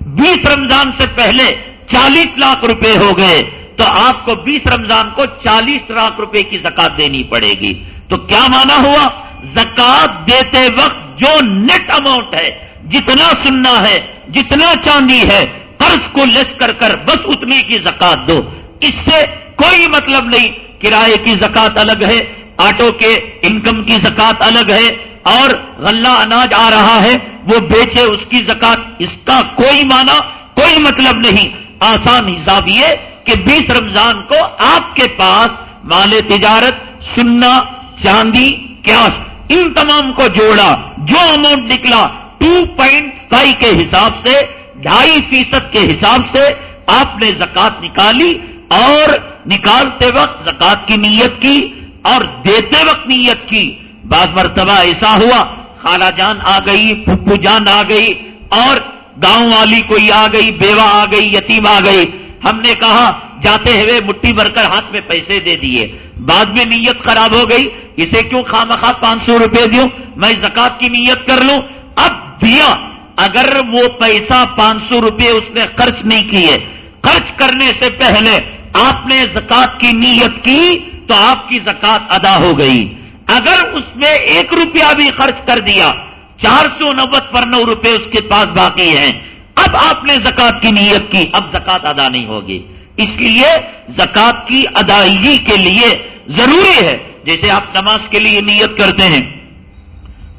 بیس رمضان سے پہلے چالیس لاکھ روپے ہو گئے۔ تو آپ کو بیس رمضان کو چالیس لاکھ روپے کی زکات دینی پڑے گی۔ تو کیا مانا ہوا؟ زکات دیتے وقت جو نیٹ اماؤنٹ ہے، جتنا سننا ہے، جتنا چاندی ہے، قرض کو لس کر کر بس اتنی کی زکات دو۔ اس سے کوئی مطلب نہیں، کرائے کی زکات الگ ہے، آٹو کے انکم کی زکات الگ ہے اور غلہ اناج آ رہا ہے۔ وہ بیچے اس کی زکات، اس کا کوئی معنی، کوئی مطلب نہیں۔ آسان حساب یہ کہ بیس رمضان کو آپ کے پاس مال تجارت سننا چاندی کیش ان تمام کو جوڑا، جو اماؤنٹ نکلا ٹو پوائنٹ فائیو کے حساب سے، ڈھائی فیصد کے حساب سے آپ نے زکات نکالی اور نکالتے وقت زکات کی نیت کی اور دیتے وقت نیت کی۔ بعض مرتبہ ایسا ہوا خالہ جان آ گئی پھپو جان آ گئی، اور گاؤں والی کوئی آ گئی، بیوہ آ گئی، یتیم آ گئی۔ ہم نے کہا، جاتے ہوئے مٹھی بھر کر ہاتھ میں پیسے دے دیے۔ بعد میں نیت خراب ہو گئی، اسے کیوں خواہ پانچ سو روپے دوں؟ میں زکات کی نیت کر لوں۔ اب دیا، اگر وہ پیسہ پانچ سو روپے اس نے خرچ نہیں کیے۔ خرچ کرنے سے پہلے آپ نے زکات کی نیت کی تو آپ کی زکات ادا ہو گئی۔ اگر اس میں ایک روپیہ بھی خرچ کر دیا، چار سو نوت پر نو روپے اس کے پاس باقی ہیں۔ اب آپ نے زکات کی نیت کی، اب زکات ادا نہیں ہوگی۔ اس لیے زکات کی ادائیگی کے لیے ضروری ہے۔ جیسے آپ نماز کے لیے نیت کرتے ہیں،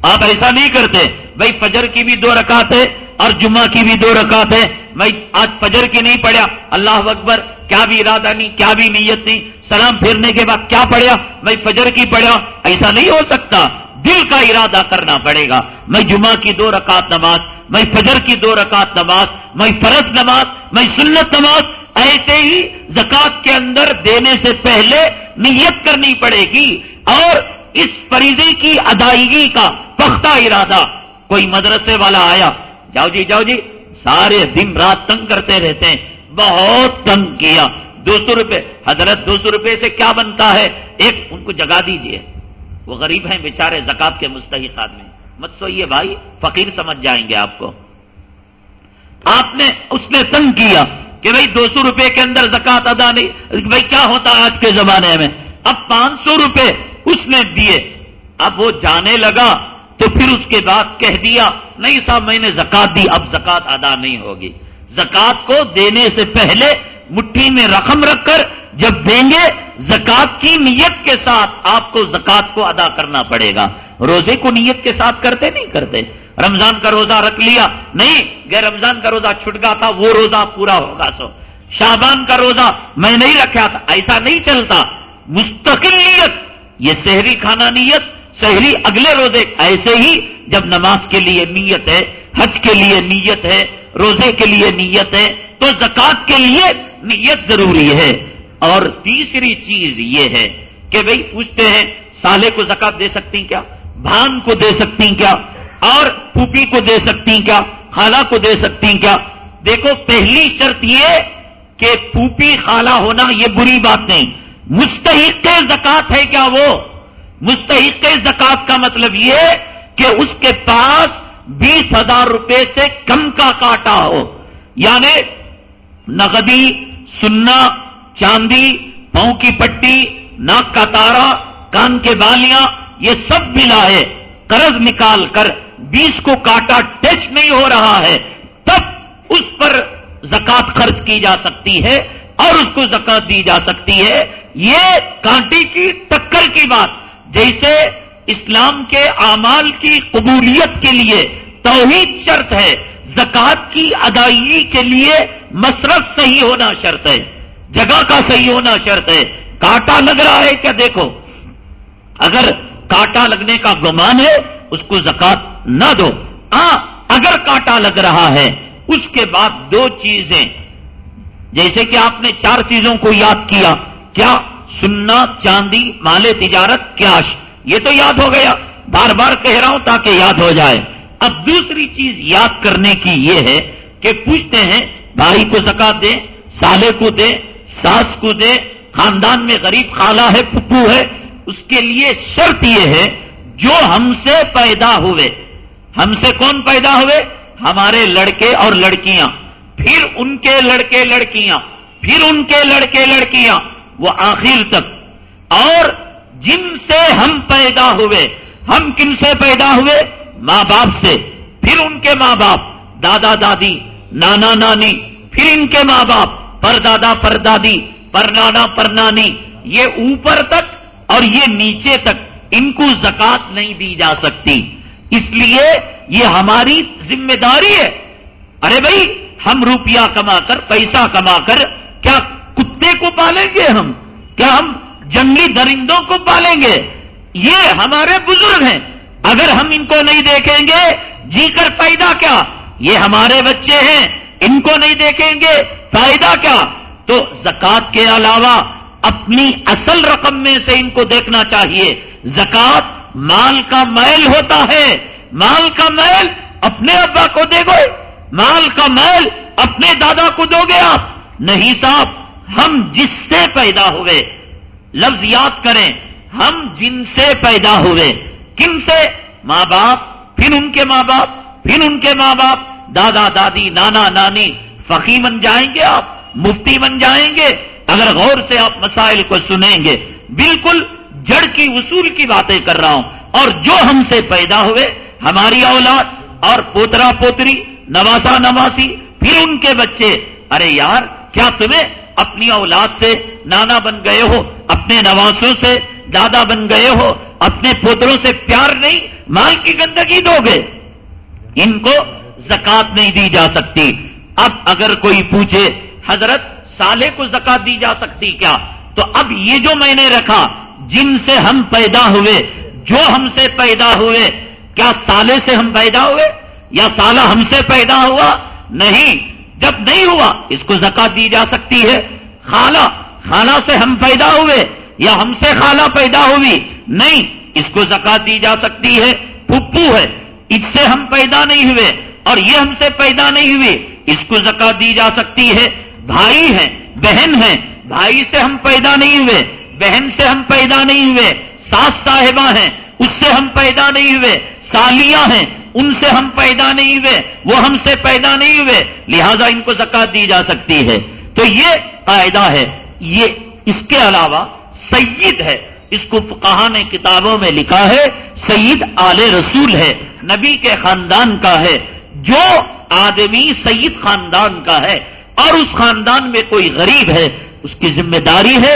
آپ ایسا نہیں کرتے، بھائی فجر کی بھی دو رکعت ہے اور جمعہ کی بھی دو رکعت ہے۔ میں آج فجر کی نہیں پڑھا اللہ اکبر، کیا بھی ارادہ نہیں، کیا بھی نیت نہیں۔ سلام پھیرنے کے بعد کیا پڑھا میں فجر کی پڑھا ایسا نہیں ہو سکتا۔ دل کا ارادہ کرنا پڑے گا۔ میں جمعہ کی دو رکعت نماز، میں فجر کی دو رکعت نماز، میں فرض نماز، میں سنت نماز، ایسے ہی زکات کے اندر دینے سے پہلے نیت کرنی پڑے گی۔ اور اس فریضے کی ادائیگی کا پختہ ارادہ کوئی مدرسے والا آیا۔ جاؤ جی جاؤ جی سارے دن رات تنگ کرتے رہتے ہیں۔ بہت تنگ کیا۔ دو سو روپے۔ حضرت دو سو روپے سے کیا بنتا ہے؟ ایک ان کو جگا دیجیے۔ وہ غریب ہیں، بیچارے زکات کے مستحق آدمی۔ مت سوئیے بھائی، فقیر سمجھ جائیں گے آپ کو۔ آپ نے اس نے تنگ کیا کہ بھائی دو سو روپے کے اندر زکات ادا نہیں۔ بھائی کیا ہوتا ہے آج کے زمانے میں؟ اب پانچ سو روپے اس نے دیے۔ اب وہ جانے لگا تو پھر اس کے بعد کہہ دیا، نہیں صاحب، میں نے زکات دی، اب زکات ادا نہیں ہوگی۔ زکات کو دینے سے پہلے مٹھی میں رقم رکھ کر جب دیں گے، زکات کی نیت کے ساتھ آپ کو زکات کو ادا کرنا پڑے گا۔ روزے کو نیت کے ساتھ کرتے نہیں کرتے۔ رمضان کا روزہ رکھ لیا۔ نہیں، غیر رمضان کا روزہ چھٹ گا تھا، وہ روزہ پورا ہوگا سو۔ شابان کا روزہ میں نہیں رکھا تھا، ایسا نہیں چلتا۔ مستقل نیت، یہ شہری کھانا نیت شہری اگلے روزے، ایسے ہی جب نماز کے لیے نیت ہے، حج کے لیے نیت ہے، روزے کے لیے نیت ہے، تو زکات کے لیے نیت ضروری ہے اور تیسری چیز یہ ہے کہ بھئی پوچھتے ہیں، سالے کو زکات دے سکتی کیا؟ بھان کو دے سکتی کیا؟ اور پھوپھی کو دے سکتی کیا؟ خالہ کو دے سکتی کیا؟ دیکھو، پہلی شرط یہ کہ پھوپھی خالہ ہونا یہ بری بات نہیں۔ مستحق زکات ہے کیا وہ؟ مستحق زکات کا مطلب یہ کہ اس کے پاس بیس ہزار روپے سے کم کا کاٹا ہو۔ یعنی نقدی سننا، چاندی، پاؤں کی پٹی، ناک کا تارا، کان کے بالیاں، یہ سب ملا ہے۔ قرض نکال کر بیس کو کاٹا ٹچ نہیں ہو رہا ہے۔ تب اس پر زکات خرچ کی جا سکتی ہے اور اس کو زکات دی جا سکتی ہے۔ یہ کانٹی کی ٹکر کی بات۔ جیسے اسلام کے اعمال کی قبولیت کے لیے توحید شرط ہے۔ زکات کی ادائیگی کے لیے مصرف صحیح ہونا شرط ہے، جگہ کا صحیح ہونا شرط ہے۔ کاٹا لگ رہا ہے کیا دیکھو؟ اگر کاٹا لگنے کا گمان ہے، اس کو زکات نہ دو۔ ہاں اگر کاٹا لگ رہا ہے، اس کے بعد دو چیزیں۔ جیسے کہ آپ نے چار چیزوں کو یاد کیا۔ کیا سننا، چاندی، مال تجارت، کیاش؟ یہ تو یاد ہو گیا۔ بار بار کہہ رہا ہوں تاکہ یاد ہو جائے۔ اب دوسری چیز یاد کرنے کی یہ ہے کہ پوچھتے ہیں، بھائی کو زکات دے، سالے کو دے، ساس کو دے، خاندان میں غریب خالہ ہے، پپو ہے، اس کے لیے شرط یہ ہے، جو ہم سے پیدا ہوئے۔ ہم سے کون پیدا ہوئے؟ ہمارے لڑکے اور لڑکیاں۔ پھر ان کے لڑکے لڑکیاں۔ پھر ان کے لڑکے لڑکیاں۔ وہ آخر تک۔ اور جن سے ہم پیدا ہوئے، ہم کن سے پیدا ہوئے؟ ماں باپ سے، پھر ان کے ماں باپ، دادا دادی، نانا نانی، پھر ان کے ماں باپ پر دادا پر دادی پر نانا پر نانی یہ اوپر تک اور یہ نیچے تک ان کو زکات نہیں دی جا سکتی۔ اس لیے یہ ہماری ذمہ داری ہے۔ ارے بھائی، ہم روپیہ کما کر، پیسہ کما کر، کیا کتے کو پالیں گے ہم؟ کیا ہم جنگلی درندوں کو پالیں گے؟ یہ ہمارے بزرگ ہیں۔ اگر ہم ان کو نہیں دیکھیں گے جی کر فائدہ کیا؟ یہ ہمارے بچے ہیں، ان کو نہیں دیکھیں گے، فائدہ کیا؟ تو زکات کے علاوہ اپنی اصل رقم میں سے ان کو دیکھنا چاہیے۔ زکات مال کا میل ہوتا ہے۔ مال کا میل اپنے ابا کو دے گو۔ مال کا میل اپنے دادا کو دو گے آپ۔ نہیں صاحب، ہم جس سے پیدا ہوئے، لفظ یاد کریں، ہم جن سے پیدا ہوئے۔ کن سے ماں باپ، پھر ان کے ماں باپ، پھر ان کے ماں باپ، دادا، دادی، نانا، نانی فقی بن جائیں گے آپ، مفتی بن جائیں گے، اگر غور سے آپ مسائل کو سنیں گے، بالکل جڑ کی اصول کی باتیں کر رہا ہوں۔ اور جو ہم سے پیدا ہوئے، ہماری اولاد اور پوترا پوتری، نواسا نواسی، پھر ان کے بچے، ارے یار، کیا تمہیں اپنی اولاد سے نانا بن گئے ہو؟ اپنے نواسوں سے دادا بن گئے ہو، اپنے پوتروں سے پیار نہیں، مال کی گندگی دو گے۔ ان کو زکات نہیں دی جا سکتی۔ اب اگر کوئی پوچھے، حضرت سالے کو زکات دی جا سکتی کیا؟ تو اب یہ جو میں نے رکھا، جن سے ہم پیدا ہوئے، جو ہم سے پیدا ہوئے، کیا سالے سے ہم پیدا ہوئے؟ یا سالہ ہم سے پیدا ہوا؟ نہیں، جب نہیں ہوا، اس کو زکات دی جا سکتی ہے۔ خالہ خالہ سے ہم پیدا ہوئے۔ یا ہم سے خالہ پیدا ہوئی نہیں اس کو زکات دی جا سکتی ہے پھپو ہے اس سے ہم پیدا نہیں ہوئے اور یہ ہم سے پیدا نہیں ہوئے اس کو زکات دی جا سکتی ہے بھائی ہیں بہن ہیں بھائی سے ہم پیدا نہیں ہوئے بہن سے ہم پیدا نہیں ہوئے ساس صاحبہ ہیں اس سے ہم پیدا نہیں ہوئے سالیاں ہیں ان سے ہم پیدا نہیں ہوئے وہ ہم سے پیدا نہیں ہوئے لہذا ان کو زکات دی جا سکتی ہے تو یہ قاعدہ ہے یہ اس کے علاوہ سید ہے۔ اس کو فقہ نے کتابوں میں لکھا ہے، سید آل رسول ہے، نبی کے خاندان کا ہے۔ جو آدمی سید خاندان کا ہے اور اس خاندان میں کوئی غریب ہے، اس کی ذمہ داری ہے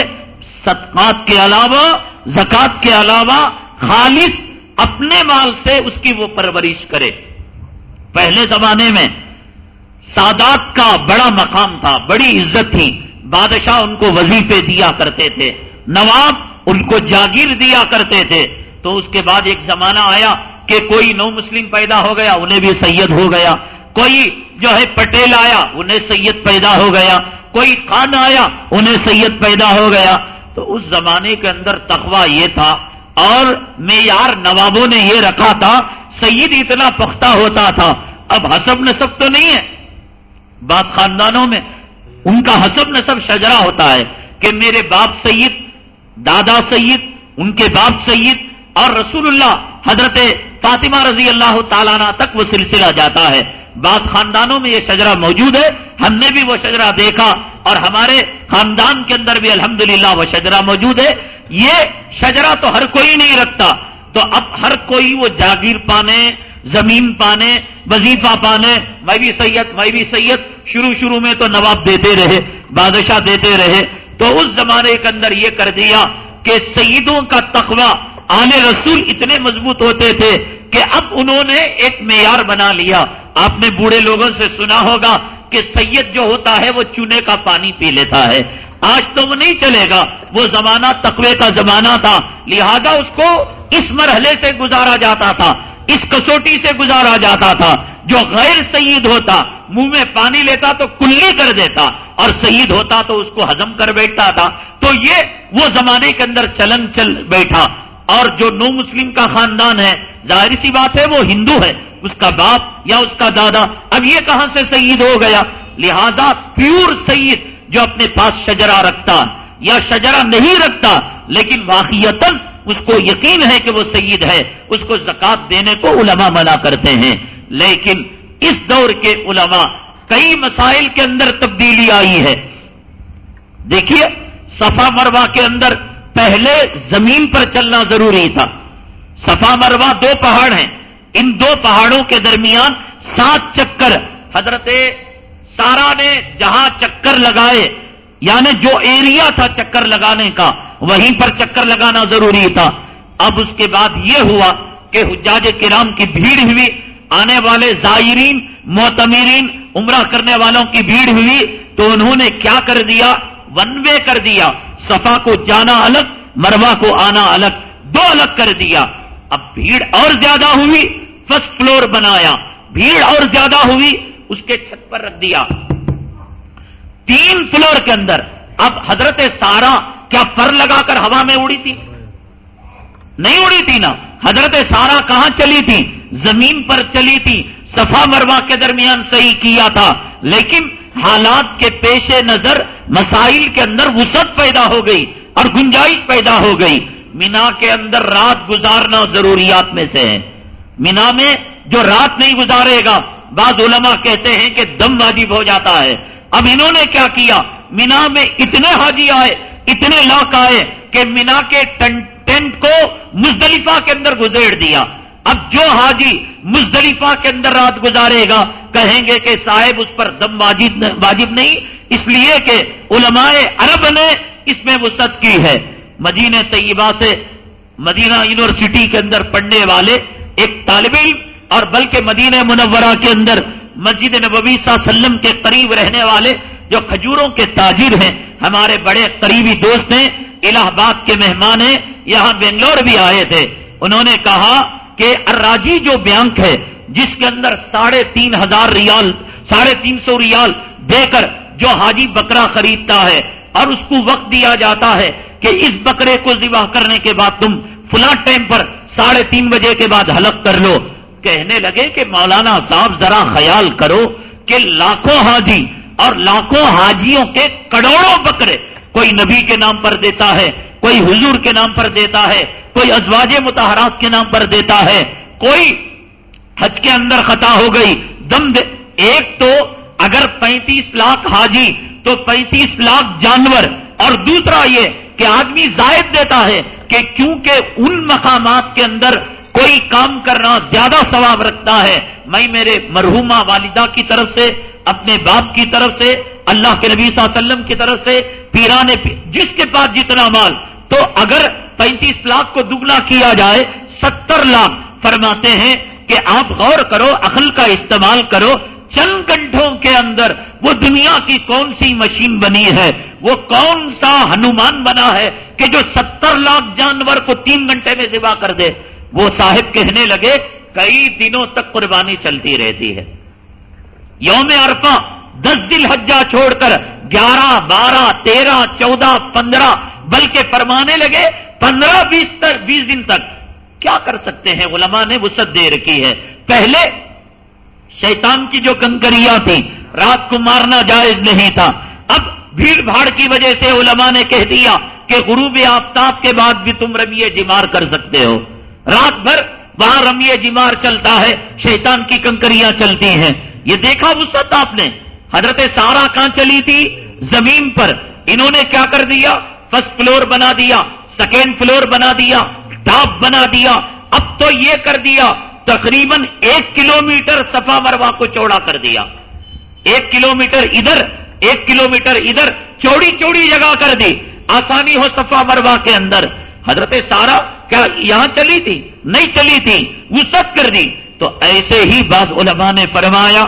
صدقات کے علاوہ زکات کے علاوہ خالص اپنے مال سے اس کی وہ پرورش کرے۔ پہلے زمانے میں سادات کا بڑا مقام تھا، بڑی عزت تھی۔ بادشاہ ان کو وظیفے دیا کرتے تھے۔ نواب ان کو جاگیر دیا کرتے تھے تو اس کے بعد ایک زمانہ آیا کہ کوئی نو مسلم پیدا ہو گیا، انہیں بھی سید ہو گیا۔ کوئی جو ہے پٹیل آیا، انہیں سید پیدا ہو گیا۔ کوئی خان آیا، انہیں سید پیدا ہو گیا۔ تو اس زمانے کے اندر تخوا یہ تھا۔ اور معیار نوابوں نے یہ رکھا تھا، سید اتنا پختہ ہوتا تھا۔ اب حسب نصب تو نہیں ہے۔ بعض خاندانوں میں ان کا حسب نصب شجرا ہوتا ہے کہ میرے باپ سید دادا سید، ان کے باپ سید اور رسول اللہ حضرت فاطمہ رضی اللہ تعالیٰ تک وہ سلسلہ جاتا ہے۔ بعض خاندانوں میں یہ شجرا موجود ہے۔ ہم نے بھی وہ شجرا دیکھا اور ہمارے خاندان کے اندر بھی الحمدللہ وہ شجرا موجود ہے۔ یہ شجرا تو ہر کوئی نہیں رکھتا۔ تو اب ہر کوئی وہ جاگیر پانے، زمین پانے، وظیفہ پانے۔ میں بھی سید، میں بھی سید، شروع شروع میں تو نواب دیتے رہے، بادشاہ دیتے رہے۔ تو اس زمانے کے اندر یہ کر دیا کہ سیدوں کا تخوہ آنے رسول اتنے مضبوط ہوتے تھے کہ اب انہوں نے ایک معیار بنا لیا۔ آپ نے بوڑھے لوگوں سے سنا ہوگا کہ سید جو ہوتا ہے وہ چونے کا پانی پی لیتا ہے۔ آج تو وہ نہیں چلے گا۔ وہ زمانہ تقوی کا زمانہ تھا۔ لہذا اس کو اس مرحلے سے گزارا جاتا تھا۔ اس کسوٹی سے گزارا جاتا تھا۔ جو غیر سعید ہوتا، منہ میں پانی لیتا تو کلی کر دیتا، اور سعید ہوتا تو اس کو ہزم کر بیٹھتا تھا۔ تو یہ وہ زمانے کے اندر چلن چل بیٹھا۔ اور جو نو مسلم کا خاندان ہے ظاہر سی بات ہے، وہ ہندو ہے۔ اس کا باپ یا اس کا دادا اب یہ کہاں سے سعید ہو گیا؟ لہذا پیور سعید جو اپنے پاس شجرا رکھتا یا شجرا نہیں رکھتا، لیکن واقعیت اس کو یقین ہے کہ وہ سید ہے۔ اس کو زکات دینے کو علماء منع کرتے ہیں۔ لیکن اس دور کے علماء کئی مسائل کے اندر تبدیلی آئی ہے۔ دیکھیے، صفا مروا کے اندر پہلے زمین پر چلنا ضروری تھا۔ صفا مروا دو پہاڑ ہیں۔ ان دو پہاڑوں کے درمیان سات چکر، حضرت سارا نے جہاں چکر لگائے یعنی جو ایریا تھا چکر لگانے کا، وہیں پر چکر لگانا ضروری تھا۔ اب اس کے بعد یہ ہوا کہ حجاج کرام کی بھیڑ ہوئی۔ آنے والے زائرین، معتمرین، عمرہ کرنے والوں کی بھیڑ ہوئی تو انہوں نے کیا کر دیا؟ ون وے کر دیا۔ صفا کو جانا الگ مروا کو آنا الگ، دو الگ کر دیا۔ اب بھیڑ اور زیادہ ہوئی، فرسٹ فلور بنایا۔ بھیڑ اور زیادہ ہوئی، اس کے چھت پر رکھ دیا۔ تین فلور کے اندر۔ اب حضرت سارا کیا پر لگا کر ہوا میں اڑی تھی؟ نہیں اڑی تھی نا۔ حضرت سارا کہاں چلی تھی؟ زمین پر چلی تھی۔ صفا مروا کے درمیان صحیح کیا تھا۔ لیکن حالات کے پیش نظر مسائل کے اندر وسعت پیدا ہو گئی اور گنجائش پیدا ہو گئی۔ مینا کے اندر رات گزارنا ضروریات میں سے ہے۔ مینا میں جو رات نہیں گزارے گا، بعض علماء کہتے ہیں کہ دم واجب ہو جاتا ہے۔ اب انہوں نے کیا کیا؟ مینا میں اتنے حاجی آئے، اتنے لاک آئے کہ مینا کے ٹینٹ کو مزدلفہ کے اندر گزیر دیا۔ اب جو حاجی مزدلفہ کے اندر رات گزارے گا، کہیں گے کہ صاحب اس پر دم واجب نہیں، اس لیے کہ علماء عرب نے اس میں وسعت کی ہے۔ مدینہ طیبہ سے مدینہ یونیورسٹی کے اندر پڑھنے والے ایک طالب علم، اور بلکہ مدینہ منورہ کے اندر مسجد نبوی صلی اللہ علیہ وسلم کے قریب رہنے والے جو کھجوروں کے تاجر ہیں، ہمارے بڑے قریبی دوست ہیں، الہ آباد کے مہمان ہیں یہاں بنگلور بھی آئے تھے، انہوں نے کہا کہ اراجی جو بینک ہے، جس کے اندر ساڑھے تین ہزار ریال، ساڑھے تین سو ریال دے کر جو حاجی بکرا خریدتا ہے، اور اس کو وقت دیا جاتا ہے کہ اس بکرے کو ذبح کرنے کے بعد تم فلاں ٹائم پر ساڑھے تین بجے کے بعد حلق کر لو۔ کہنے لگے کہ مولانا صاحب ذرا خیال کرو کہ لاکھوں حاجی اور لاکھوں حاجیوں کے کروڑوں بکرے کوئی نبی کے نام پر دیتا ہے کوئی حضور کے نام پر دیتا ہے، کوئی ازواج متحرات کے نام پر دیتا ہے۔ کوئی حج کے اندر خطا ہو گئی۔ دم دے۔ ایک تو اگر پینتیس لاکھ حاجی، تو پینتیس لاکھ جانور۔ اور دوسرا یہ کہ آدمی زائد دیتا ہے کہ کیونکہ ان مقامات کے اندر کوئی کام کرنا زیادہ ثواب رکھتا ہے۔ میں میرے مرحومہ والدہ کی طرف سے، اپنے باپ کی طرف سے اللہ کے نبی صلی اللہ علیہ وسلم کی طرف سے پیرانے جس کے پاس جتنا مال، تو اگر پینتیس لاکھ کو دگنا کیا جائے، ستر لاکھ، فرماتے ہیں کہ آپ غور کرو، عقل کا استعمال کرو، چند گھنٹوں کے اندر وہ دنیا کی کون سی مشین بنی ہے؟ وہ کون سا ہنومان بنا ہے کہ جو ستر لاکھ جانور کو تین گھنٹے میں ذبح کر دے؟ وہ صاحب کہنے لگے، کئی دنوں تک قربانی چلتی رہتی ہے۔ یوم عرفہ دس دل حجہ چھوڑ کر گیارہ، بارہ، تیرہ، چودہ، پندرہ، بلکہ فرمانے لگے پندرہ، بیس تک بیس دن تک۔ کیا کر سکتے ہیں؟ علماء نے وسط دے رکھی ہے۔ پہلے شیطان کی جو کنکریاں تھیں، رات کو مارنا جائز نہیں تھا۔ اب بھیڑ بھاڑ کی وجہ سے علماء نے کہہ دیا کہ غروب آفتاب کے بعد بھی تم رمیے جمار کر سکتے ہو۔ رات بھر وہاں رمیے جمار چلتا ہے، شیطان کی کنکریاں چلتی ہیں۔ یہ دیکھا وسط آپ نے؟ حضرت سارا کہاں چلی تھی؟ زمین پر۔ انہوں نے کیا کر دیا؟ فرسٹ فلور بنا دیا سیکنڈ فلور بنا دیا، ڈاپ بنا دیا۔ اب تو یہ کر دیا، تقریباً ایک کلومیٹر سفا مروا کو چوڑا کر دیا۔ ایک کلومیٹر ادھر، ایک کلومیٹر ادھر، چوڑی چوڑی جگہ کر دی۔ آسانی ہو سفا مروا کے اندر۔ حضرت سارا کیا یہاں چلی تھی؟ نہیں چلی تھی، وہ سب کر دی۔ تو ایسے ہی بعض علماء نے فرمایا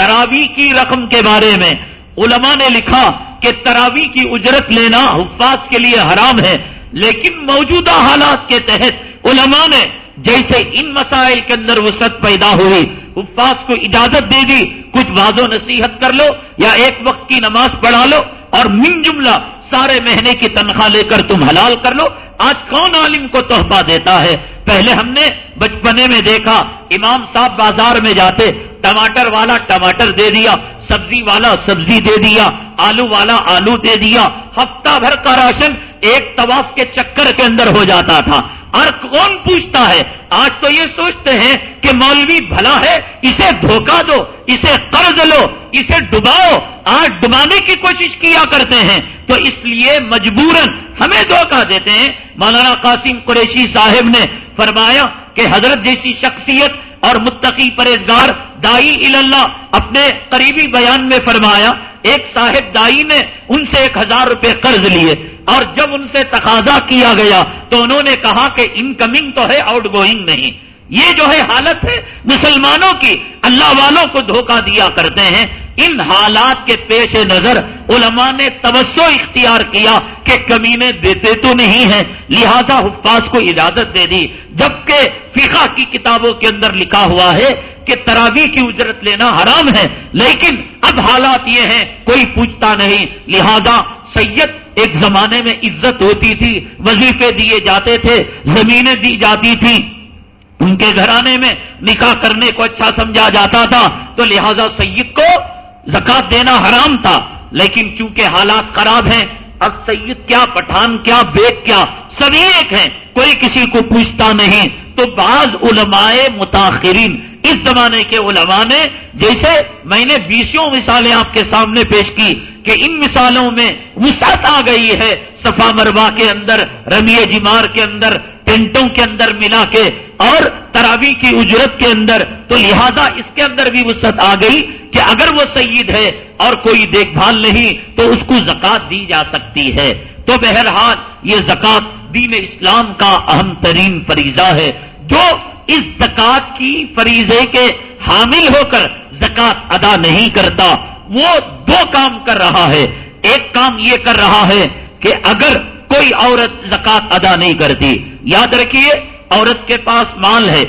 تراوی کی رقم کے بارے میں علماء نے لکھا کہ تراوی کی اجرت لینا حفاظ کے لیے حرام ہے، لیکن موجودہ حالات کے تحت علماء نے جیسے ان مسائل کے اندر وسط پیدا ہوئی، حفاظ کو اجازت دے دی، کچھ باز و نصیحت کر لو یا ایک وقت کی نماز پڑھا لو اور من جملہ سارے مہینے کی تنخواہ لے کر تم حلال کر لو۔ آج کون عالم کو تحفہ دیتا ہے؟ پہلے ہم نے بچپنے میں دیکھا، امام صاحب بازار میں جاتے ٹماٹر والا ٹماٹر دے دیا، سبزی والا سبزی دے دیا، آلو والا آلو دے دیا۔ ہفتہ بھر کا راشن ایک طواف کے چکر کے اندر ہو جاتا تھا۔ اور کون پوچھتا ہے؟ آج تو یہ سوچتے ہیں کہ مولوی بھلا ہے، اسے دھوکہ دو، اسے قرض لو، اسے ڈباؤ۔ آج ڈبانے کی کوشش کیا کرتے ہیں۔ تو اس لیے مجبوراً ہمیں دھوکہ دیتے ہیں۔ مولانا قاسم قریشی صاحب نے فرمایا کہ حضرت جیسی شخصیت اور متقی پرہزگار دائی اللہ اپنے قریبی بیان میں فرمایا، ایک صاحب دائی نے ان سے ایک ہزار روپے قرض لیے اور جب ان سے تقاضا کیا گیا تو انہوں نے کہا کہ انکمنگ تو ہے آؤٹ گوئنگ نہیں۔ یہ جو ہے حالت ہے، مسلمانوں کی، اللہ والوں کو دھوکہ دیا کرتے ہیں۔ ان حالات کے پیش نظر علماء نے توسع اختیار کیا کہ کمینے دیتے تو نہیں ہیں، لہذا حفاظ کو اجازت دے دی۔ جبکہ فقہ کی کتابوں کے اندر لکھا ہوا ہے کہ تراوی کی اجرت لینا حرام ہے، لیکن اب حالات یہ ہیں، کوئی پوچھتا نہیں۔ لہذا سید ایک زمانے میں عزت ہوتی تھی، وظیفے دیے جاتے تھے، زمینیں دی جاتی تھی ان کے گھرانے میں نکاح کرنے کو اچھا سمجھا جاتا تھا، تو لہذا سید کو زکات دینا حرام تھا، لیکن چونکہ حالات خراب ہیں، اب سید کیا، پٹھان کیا، بیگ کیا سبھی ایک ہیں، کوئی کسی کو پوچھتا نہیں۔ تو بعض علماء متاثرین اس زمانے کے علماء نے، جیسے میں نے بیسوں مثالیں آپ کے سامنے پیش کی کہ ان مثالوں میں وسعت آ گئی ہے، صفا مروا کے اندر رمی جمار کے اندر ٹینٹوں کے اندر ملا کے اور تراوی کی اجرت کے اندر، تو لہذا اس کے اندر بھی وسعت آ گئی کہ اگر وہ سید ہے اور کوئی دیکھ بھال نہیں، تو اس کو زکات دی جا سکتی ہے۔ تو بہرحال یہ زکات دین اسلام کا اہم ترین فریضہ ہے۔ جو اس زکات کی فریضے کے حامل ہو کر زکات ادا نہیں کرتا، وہ دو کام کر رہا ہے۔ ایک کام یہ کر رہا ہے کہ اگر کوئی عورت زکات ادا نہیں کرتی یاد رکھیے، عورت کے پاس مال ہے،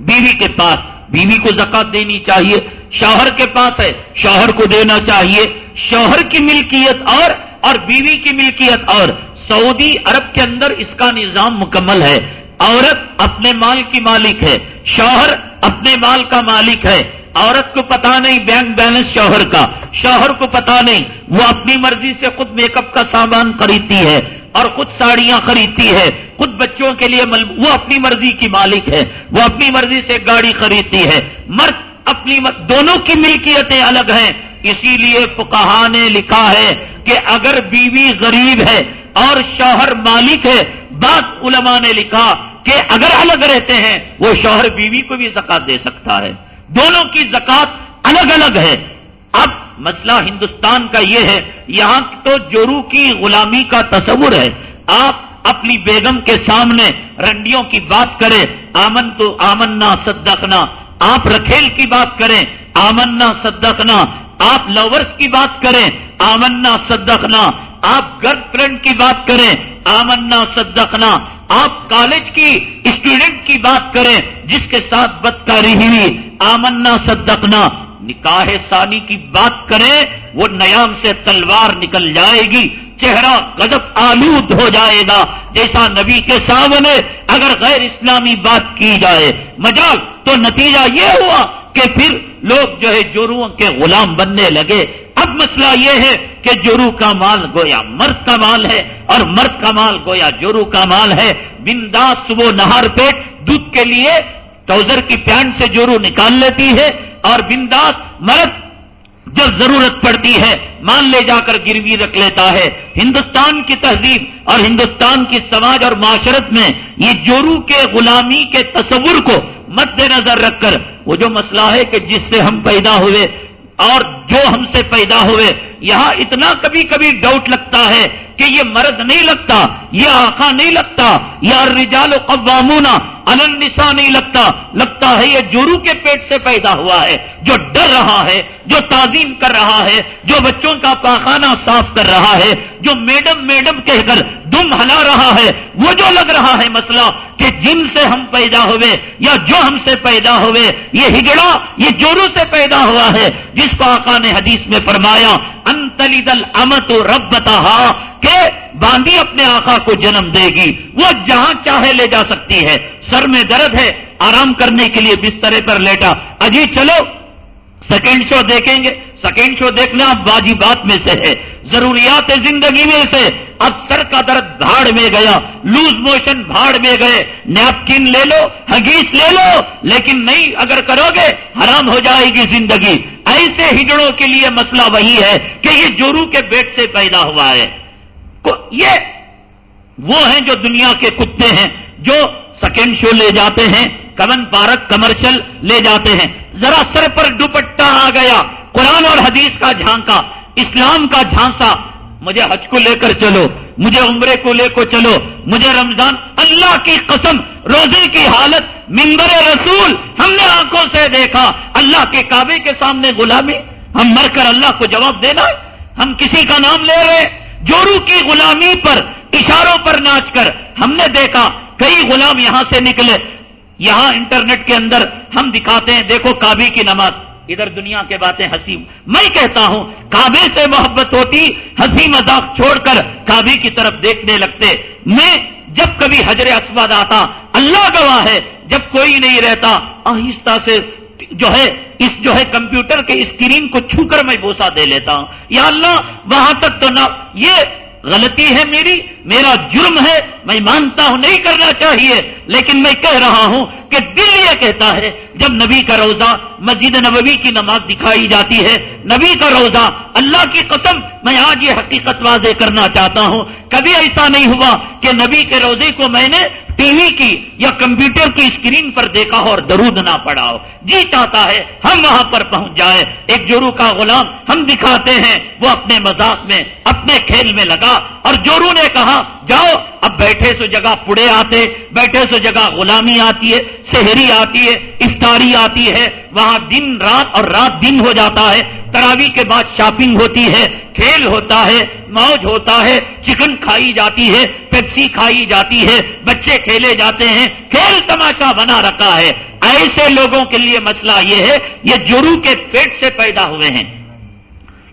بیوی کے پاس، بیوی کو زکات دینی چاہیے، شوہر کے پاس ہے، شوہر کو دینا چاہیے، شوہر کی ملکیت اور اور بیوی کی ملکیت اور۔ سعودی عرب کے اندر اس کا نظام مکمل ہے، عورت اپنے مال کی مالک ہے، شوہر اپنے مال کا مالک ہے۔ عورت کو پتا نہیں بینک بیلنس شوہر کا، شوہر کو پتا نہیں، وہ اپنی مرضی سے خود میک اپ کا سامان خریدتی ہے۔ اور خود ساڑیاں خریدتی ہے۔ خود بچوں کے لیے مل... وہ اپنی مرضی کی مالک ہے۔ وہ اپنی مرضی سے گاڑی خریدتی ہے۔ مرد اپنی مر... دونوں کی ملکیتیں الگ ہیں۔ اسی لیے فکہ نے لکھا ہے کہ اگر بیوی غریب ہے اور شوہر مالک ہے، بعض علماء نے لکھا کہ اگر الگ رہتے ہیں، وہ شوہر بیوی کو بھی زکات دے سکتا ہے۔ دونوں کی زکات الگ الگ ہے۔ اب مسئلہ ہندوستان کا یہ ہے، یہاں تو جورو کی غلامی کا تصور ہے۔ آپ اپنی بیگم کے سامنے رنڈیوں کی بات کریں، آمن تو آمنا صدقنا۔ آپ رکھیل کی بات کریں آمنا صدقنا۔ آپ لورس کی بات کریں آمنا صدقنا۔ آپ گرل فرینڈ کی بات کریں آمنا صدقنا۔ آپ کالج کی اسٹوڈنٹ کی بات کریں، جس کے ساتھ بدکاری ہوئی آمنا صدقنا۔ نکاح ثانی کی بات کریں، وہ نیام سے تلوار نکل جائے گی، چہرہ غضب آلود ہو جائے گا۔ جیسا نبی کے سامنے اگر غیر اسلامی بات کی جائے، مجال تو نتیجہ یہ ہوا کہ پھر لوگ جو ہے جوروؤں کے غلام بننے لگے۔ اب مسئلہ یہ ہے کہ جورو کا مال گویا مرد کا مال ہے اور مرد کا مال گویا جورو کا مال ہے۔ بنداس صبح نہار پیٹ دودھ کے لیے ٹوزر کی پینٹ سے جورو نکال لیتی ہے۔ اور بنداس مرد جب ضرورت پڑتی ہے، مان لے جا کر گروی رکھ لیتا ہے۔ ہندوستان کی تہذیب اور ہندوستان کی سماج اور معاشرت میں یہ جورو کے غلامی کے تصور کو مد نظر رکھ کر، وہ جو مسئلہ ہے کہ جس سے ہم پیدا ہوئے اور جو ہم سے پیدا ہوئے، یہاں اتنا کبھی کبھی ڈاؤٹ لگتا ہے کہ یہ مرد نہیں لگتا، یہ آخا نہیں لگتا یہ رجال قوامونا النساء نہیں لگتا لگتا ہے یہ جورو کے پیٹ سے پیدا ہوا ہے، جو ڈر رہا ہے جو تعظیم کر رہا ہے، جو بچوں کا پاخانہ صاف کر رہا ہے، جو میڈم میڈم کہہ کر دم ہلا رہا ہے، وہ جو لگ رہا ہے مسئلہ کہ جن سے ہم پیدا ہوئے یا جو ہم سے پیدا ہوئے، یہ ہجڑا، یہ جورو سے پیدا ہوا ہے، جس کو آقا نے حدیث میں فرمایا انتلی دل امت رب کہ باندی اپنے آقا کو جنم دے گی، وہ جہاں چاہے لے جا سکتی ہے۔ سر میں درد ہے، آرام کرنے کے لیے بسترے پر لیٹا، اجی چلو سیکنڈ شو دیکھیں گے۔ سیکنڈ شو دیکھنا واجبات میں سے ہے۔ ضروریات زندگی میں سے اب سر کا درد بھاڑ میں گیا۔ لوز موشن بھاڑ میں گئے۔ نیپکن لے لو حگیس لے لو، لیکن نہیں اگر کرو گے، حرام ہو جائے گی زندگی۔ ایسے ہجڑوں کے لیے مسئلہ وہی ہے کہ یہ جورو کے بیٹ سے پیدا ہوا ہے۔ یہ وہ ہیں جو دنیا کے کتے ہیں جو سیکنڈ شو لے جاتے ہیں۔ کمن پارک کمرشل لے جاتے ہیں۔ ذرا سر پر دوپٹہ آ گیا۔ قرآن اور حدیث کا جھانکا، اسلام کا جھانسا۔ مجھے حج کو لے کر چلو، مجھے عمرے کو لے کو چلو، مجھے رمضان اللہ کی قسم، روزے کی حالت ممبر رسول، ہم نے آنکھوں سے دیکھا۔ اللہ کے کعبے کے سامنے غلامی۔ ہم مر کر اللہ کو جواب دینا ہم کسی کا نام لے رہے۔ جورو کی غلامی پر، اشاروں پر ناچ کر ہم نے دیکھا، کئی غلام یہاں سے نکلے۔ یہاں انٹرنیٹ کے اندر ہم دکھاتے ہیں، دیکھو کابی کی نماز۔ ادھر دنیا کے باتیں ہنسی میں کہتا ہوں کابے سے محبت ہوتی ہنسی مذاق چھوڑ کر کابی کی طرف دیکھنے لگتے۔ میں جب کبھی حجر اسود آتا، اللہ گواہ ہے، جب کوئی نہیں رہتا، آہستہ سے جو ہے، اس جو ہے کمپیوٹر کے اسکرین کو چھو کر میں بوسا دے لیتا ہوں۔ یا اللہ، وہاں تک تو نہ، یہ غلطی ہے میری، میرا جرم ہے، میں مانتا ہوں، نہیں کرنا چاہیے، لیکن میں کہہ رہا ہوں کہ دل یہ کہتا ہے، جب نبی کا روزہ مسجد نبوی کی نماز دکھائی جاتی ہے، نبی کا روزہ اللہ کی قسم میں آج یہ حقیقت واضح کرنا چاہتا ہوں۔ کبھی ایسا نہیں ہوا کہ نبی کے روزے کو میں نے ٹی وی کی یا کمپیوٹر کی اسکرین پر دیکھا اور درود نہ پڑا ہو۔ جی چاہتا ہے ہم وہاں پر پہنچ جائے۔ ایک جورو کا غلام ہم دکھاتے ہیں، وہ اپنے مذاق میں، اپنے کھیل میں لگا۔ اور جورو نے کہا، جاؤ، اب بیٹھے سو جگہ پڑے آتے، بیٹھے سو جگہ غلامی آتی ہے۔ شہری آتی ہے، افطاری آتی ہے، وہاں دن رات اور رات دن ہو جاتا ہے، تراوی کے بعد شاپنگ ہوتی ہے، کھیل ہوتا ہے، موج ہوتا ہے، چکن کھائی جاتی ہے، پیپسی کھائی جاتی ہے، بچے کھیلے جاتے ہیں، کھیل تماشا بنا رکھا ہے۔ ایسے لوگوں کے لیے مسئلہ یہ ہے، یہ جورو کے پیٹ سے پیدا ہوئے ہیں۔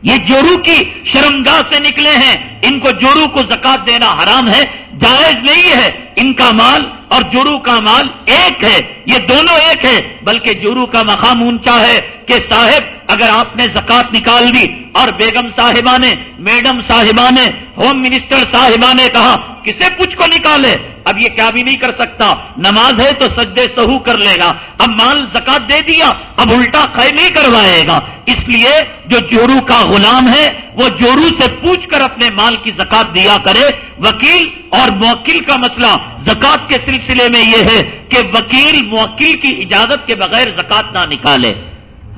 یہ جورو کی شرمگاہ سے نکلے ہیں۔ ان کو جورو کو زکات دینا حرام ہے، جائز نہیں ہے۔ ان کا مال اور جورو کا مال ایک ہے یہ دونوں ایک ہے بلکہ جورو کا مقام اونچا ہے کہ صاحب اگر آپ نے زکات نکال دی اور بیگم صاحبہ نے میڈم صاحبہ نے ہوم منسٹر صاحبہ نے کہا، کسے پوچھ کو نکالے؟ اب یہ کیا بھی نہیں کر سکتا؟ نماز ہے تو سجدے سہو کر لے گا۔ اب مال زکات دے دیا، اب الٹا خیر نہیں کروائے گا۔ اس لیے جو جورو کا غلام ہے، وہ جورو سے پوچھ کر اپنے مال کی زکات دیا کرے۔ وکیل اور موکل کا مسئلہ زکات کے سلسلے میں یہ ہے کہ وکیل موکل کی اجازت کے بغیر زکات نہ نکالے۔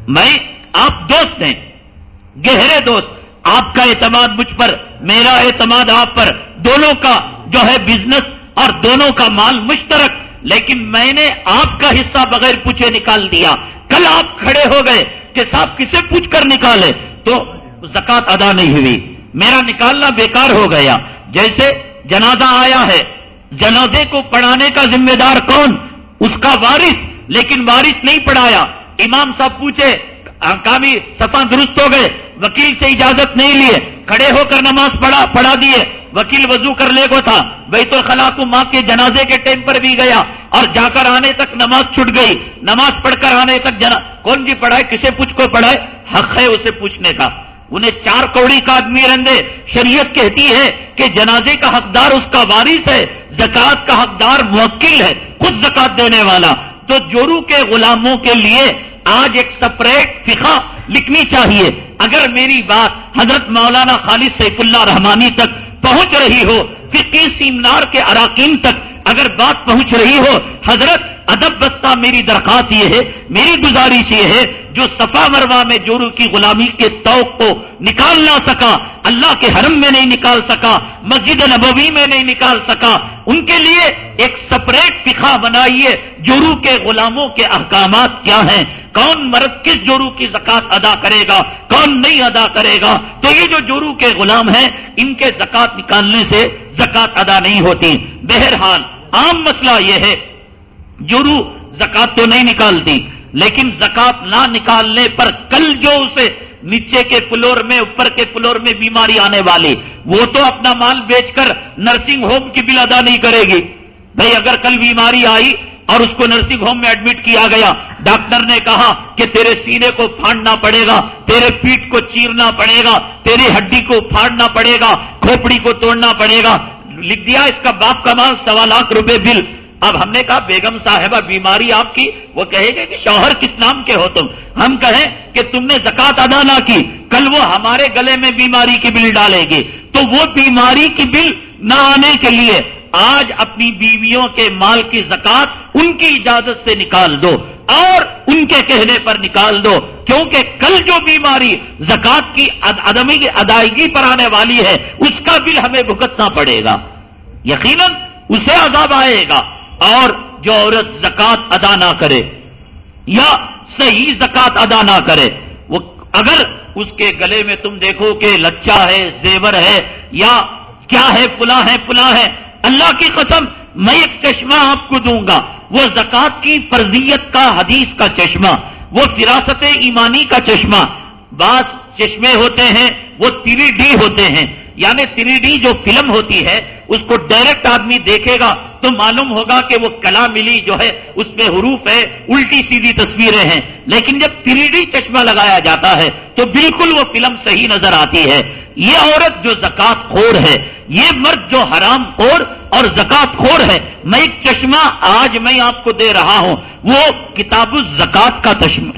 میں، آپ دوست ہیں، گہرے دوست، آپ کا اعتماد مجھ پر، میرا اعتماد آپ پر، دونوں کا جو ہے بزنس اور دونوں کا مال مشترک، لیکن میں نے آپ کا حصہ بغیر پوچھے نکال دیا۔ کل آپ کھڑے ہو گئے کہ صاحب کسے پوچھ کر نکالے، تو زکات ادا نہیں ہوئی۔ میرا نکالنا بیکار ہو گیا۔ جیسے جنازہ آیا ہے جنازے کو پڑھانے کا ذمہ دار کون؟ اس کا وارث، لیکن وارث نہیں پڑھایا۔ امام صاحب پوچھے کامی سفا درست ہو گئے، وکیل سے اجازت نہیں لیے، کھڑے ہو کر نماز پڑھا پڑھا دیے۔ وکیل وضو کرنے کو تھا۔ بیت الخلا کو ماں کے جنازے کے ٹائم پر بھی گیا اور جا کر آنے تک نماز چھٹ گئی۔ نماز پڑھ کر آنے تک جنا، کون جی پڑھائے؟ کسے پوچھ کو پڑھائے؟ حق ہے اسے پوچھنے کا۔ انہیں چار کوڑی کا آدمی رندے، شریعت کہتی ہے کہ جنازے کا حقدار اس کا وارث ہے زکات کا حقدار موکل ہے، خود زکات دینے والا۔ تو جورو کے غلاموں کے لیے آج ایک سپریٹ فقہ لکھنی چاہیے۔ اگر میری بات حضرت مولانا خالد سیف اللہ رحمانی تک پہنچ رہی ہو، فقی سیمنار کے اراکین تک اگر بات پہنچ رہی ہو، حضرت ادب بستہ میری درخواست یہ ہے، میری گزارش یہ ہے، جو صفا مروا میں جورو کی غلامی کے توق کو نکال نہ سکا، اللہ کے حرم میں نہیں نکال سکا، مسجد نبوی میں نہیں نکال سکا، ان کے لیے ایک سپریٹ فقہ بنائیے، جورو کے غلاموں کے احکامات کیا ہیں؟ کون مرد کس جورو کی زکات ادا کرے گا؟ کون نہیں ادا کرے گا؟ تو یہ جو جورو کے غلام ہیں، ان کے زکات نکالنے سے زکات ادا نہیں ہوتی۔ بہرحال، عام مسئلہ یہ ہے جورو زکات تو نہیں نکالتی، لیکن زکات نہ نکالنے پر کل جو اسے نیچے کے فلور میں، اوپر کے فلور میں بیماری آنے والی، وہ تو اپنا مال بیچ کر نرسنگ ہوم کی بل ادا نہیں کرے گی۔ بھائی، اگر کل بیماری آئی اور اس کو نرسنگ ہوم میں ایڈمٹ کیا گیا، ڈاکٹر نے کہا کہ تیرے سینے کو پھاڑنا پڑے گا، تیرے پیٹ کو چیرنا پڑے گا تیرے ہڈی کو پھاڑنا پڑے گا، کھوپڑی کو توڑنا پڑے گا۔ لکھ دیا اس کا باپ کا مال سوا لاکھ روپے بل۔ اب ہم نے کہا بیگم صاحبہ بیماری آپ کی، وہ کہے گے کہ شوہر کس نام کے ہو تم؟ ہم کہیں کہ تم نے زکات ادا نہ کی، کل وہ ہمارے گلے میں بیماری کی بل ڈالے گی۔ تو وہ بیماری کی بل نہ آنے کے لیے آج اپنی بیویوں کے مال کی زکات ان کی اجازت سے نکال دو اور ان کے کہنے پر نکال دو، کیونکہ کل جو بیماری زکات کی عدمی ادائیگی پر آنے والی ہے، اس کا بل ہمیں بھگتنا پڑے گا۔ یقیناً اسے عذاب آئے گا۔ اور جو عورت زکات ادا نہ کرے یا صحیح زکات ادا نہ کرے، وہ اگر اس کے گلے میں تم دیکھو کہ لچا ہے، زیور ہے، یا کیا ہے پلا ہے پلا ہے، اللہ کی قسم میں ایک چشمہ آپ کو دوں گا۔ وہ زکات کی فرضیت کا، حدیث کا چشمہ، وہ فراست ایمانی کا چشمہ۔ بعض چشمے ہوتے ہیں، وہ تری ڈی ہوتے ہیں۔ یعنی تری ڈی جو فلم ہوتی ہے، اس کو ڈائریکٹ آدمی دیکھے گا تو معلوم ہوگا کہ وہ کلا ملی جو ہے، اس میں حروف ہے الٹی سیدھی تصویریں ہیں۔ لیکن جب تھری ڈی چشمہ لگایا جاتا ہے، تو بالکل وہ فلم صحیح نظر آتی ہے۔ یہ عورت جو زکات خور ہے، یہ مرد جو حرام خور اور زکات خور ہے، میں ایک چشمہ آج میں آپ کو دے رہا ہوں۔ وہ کتاب الزکات کا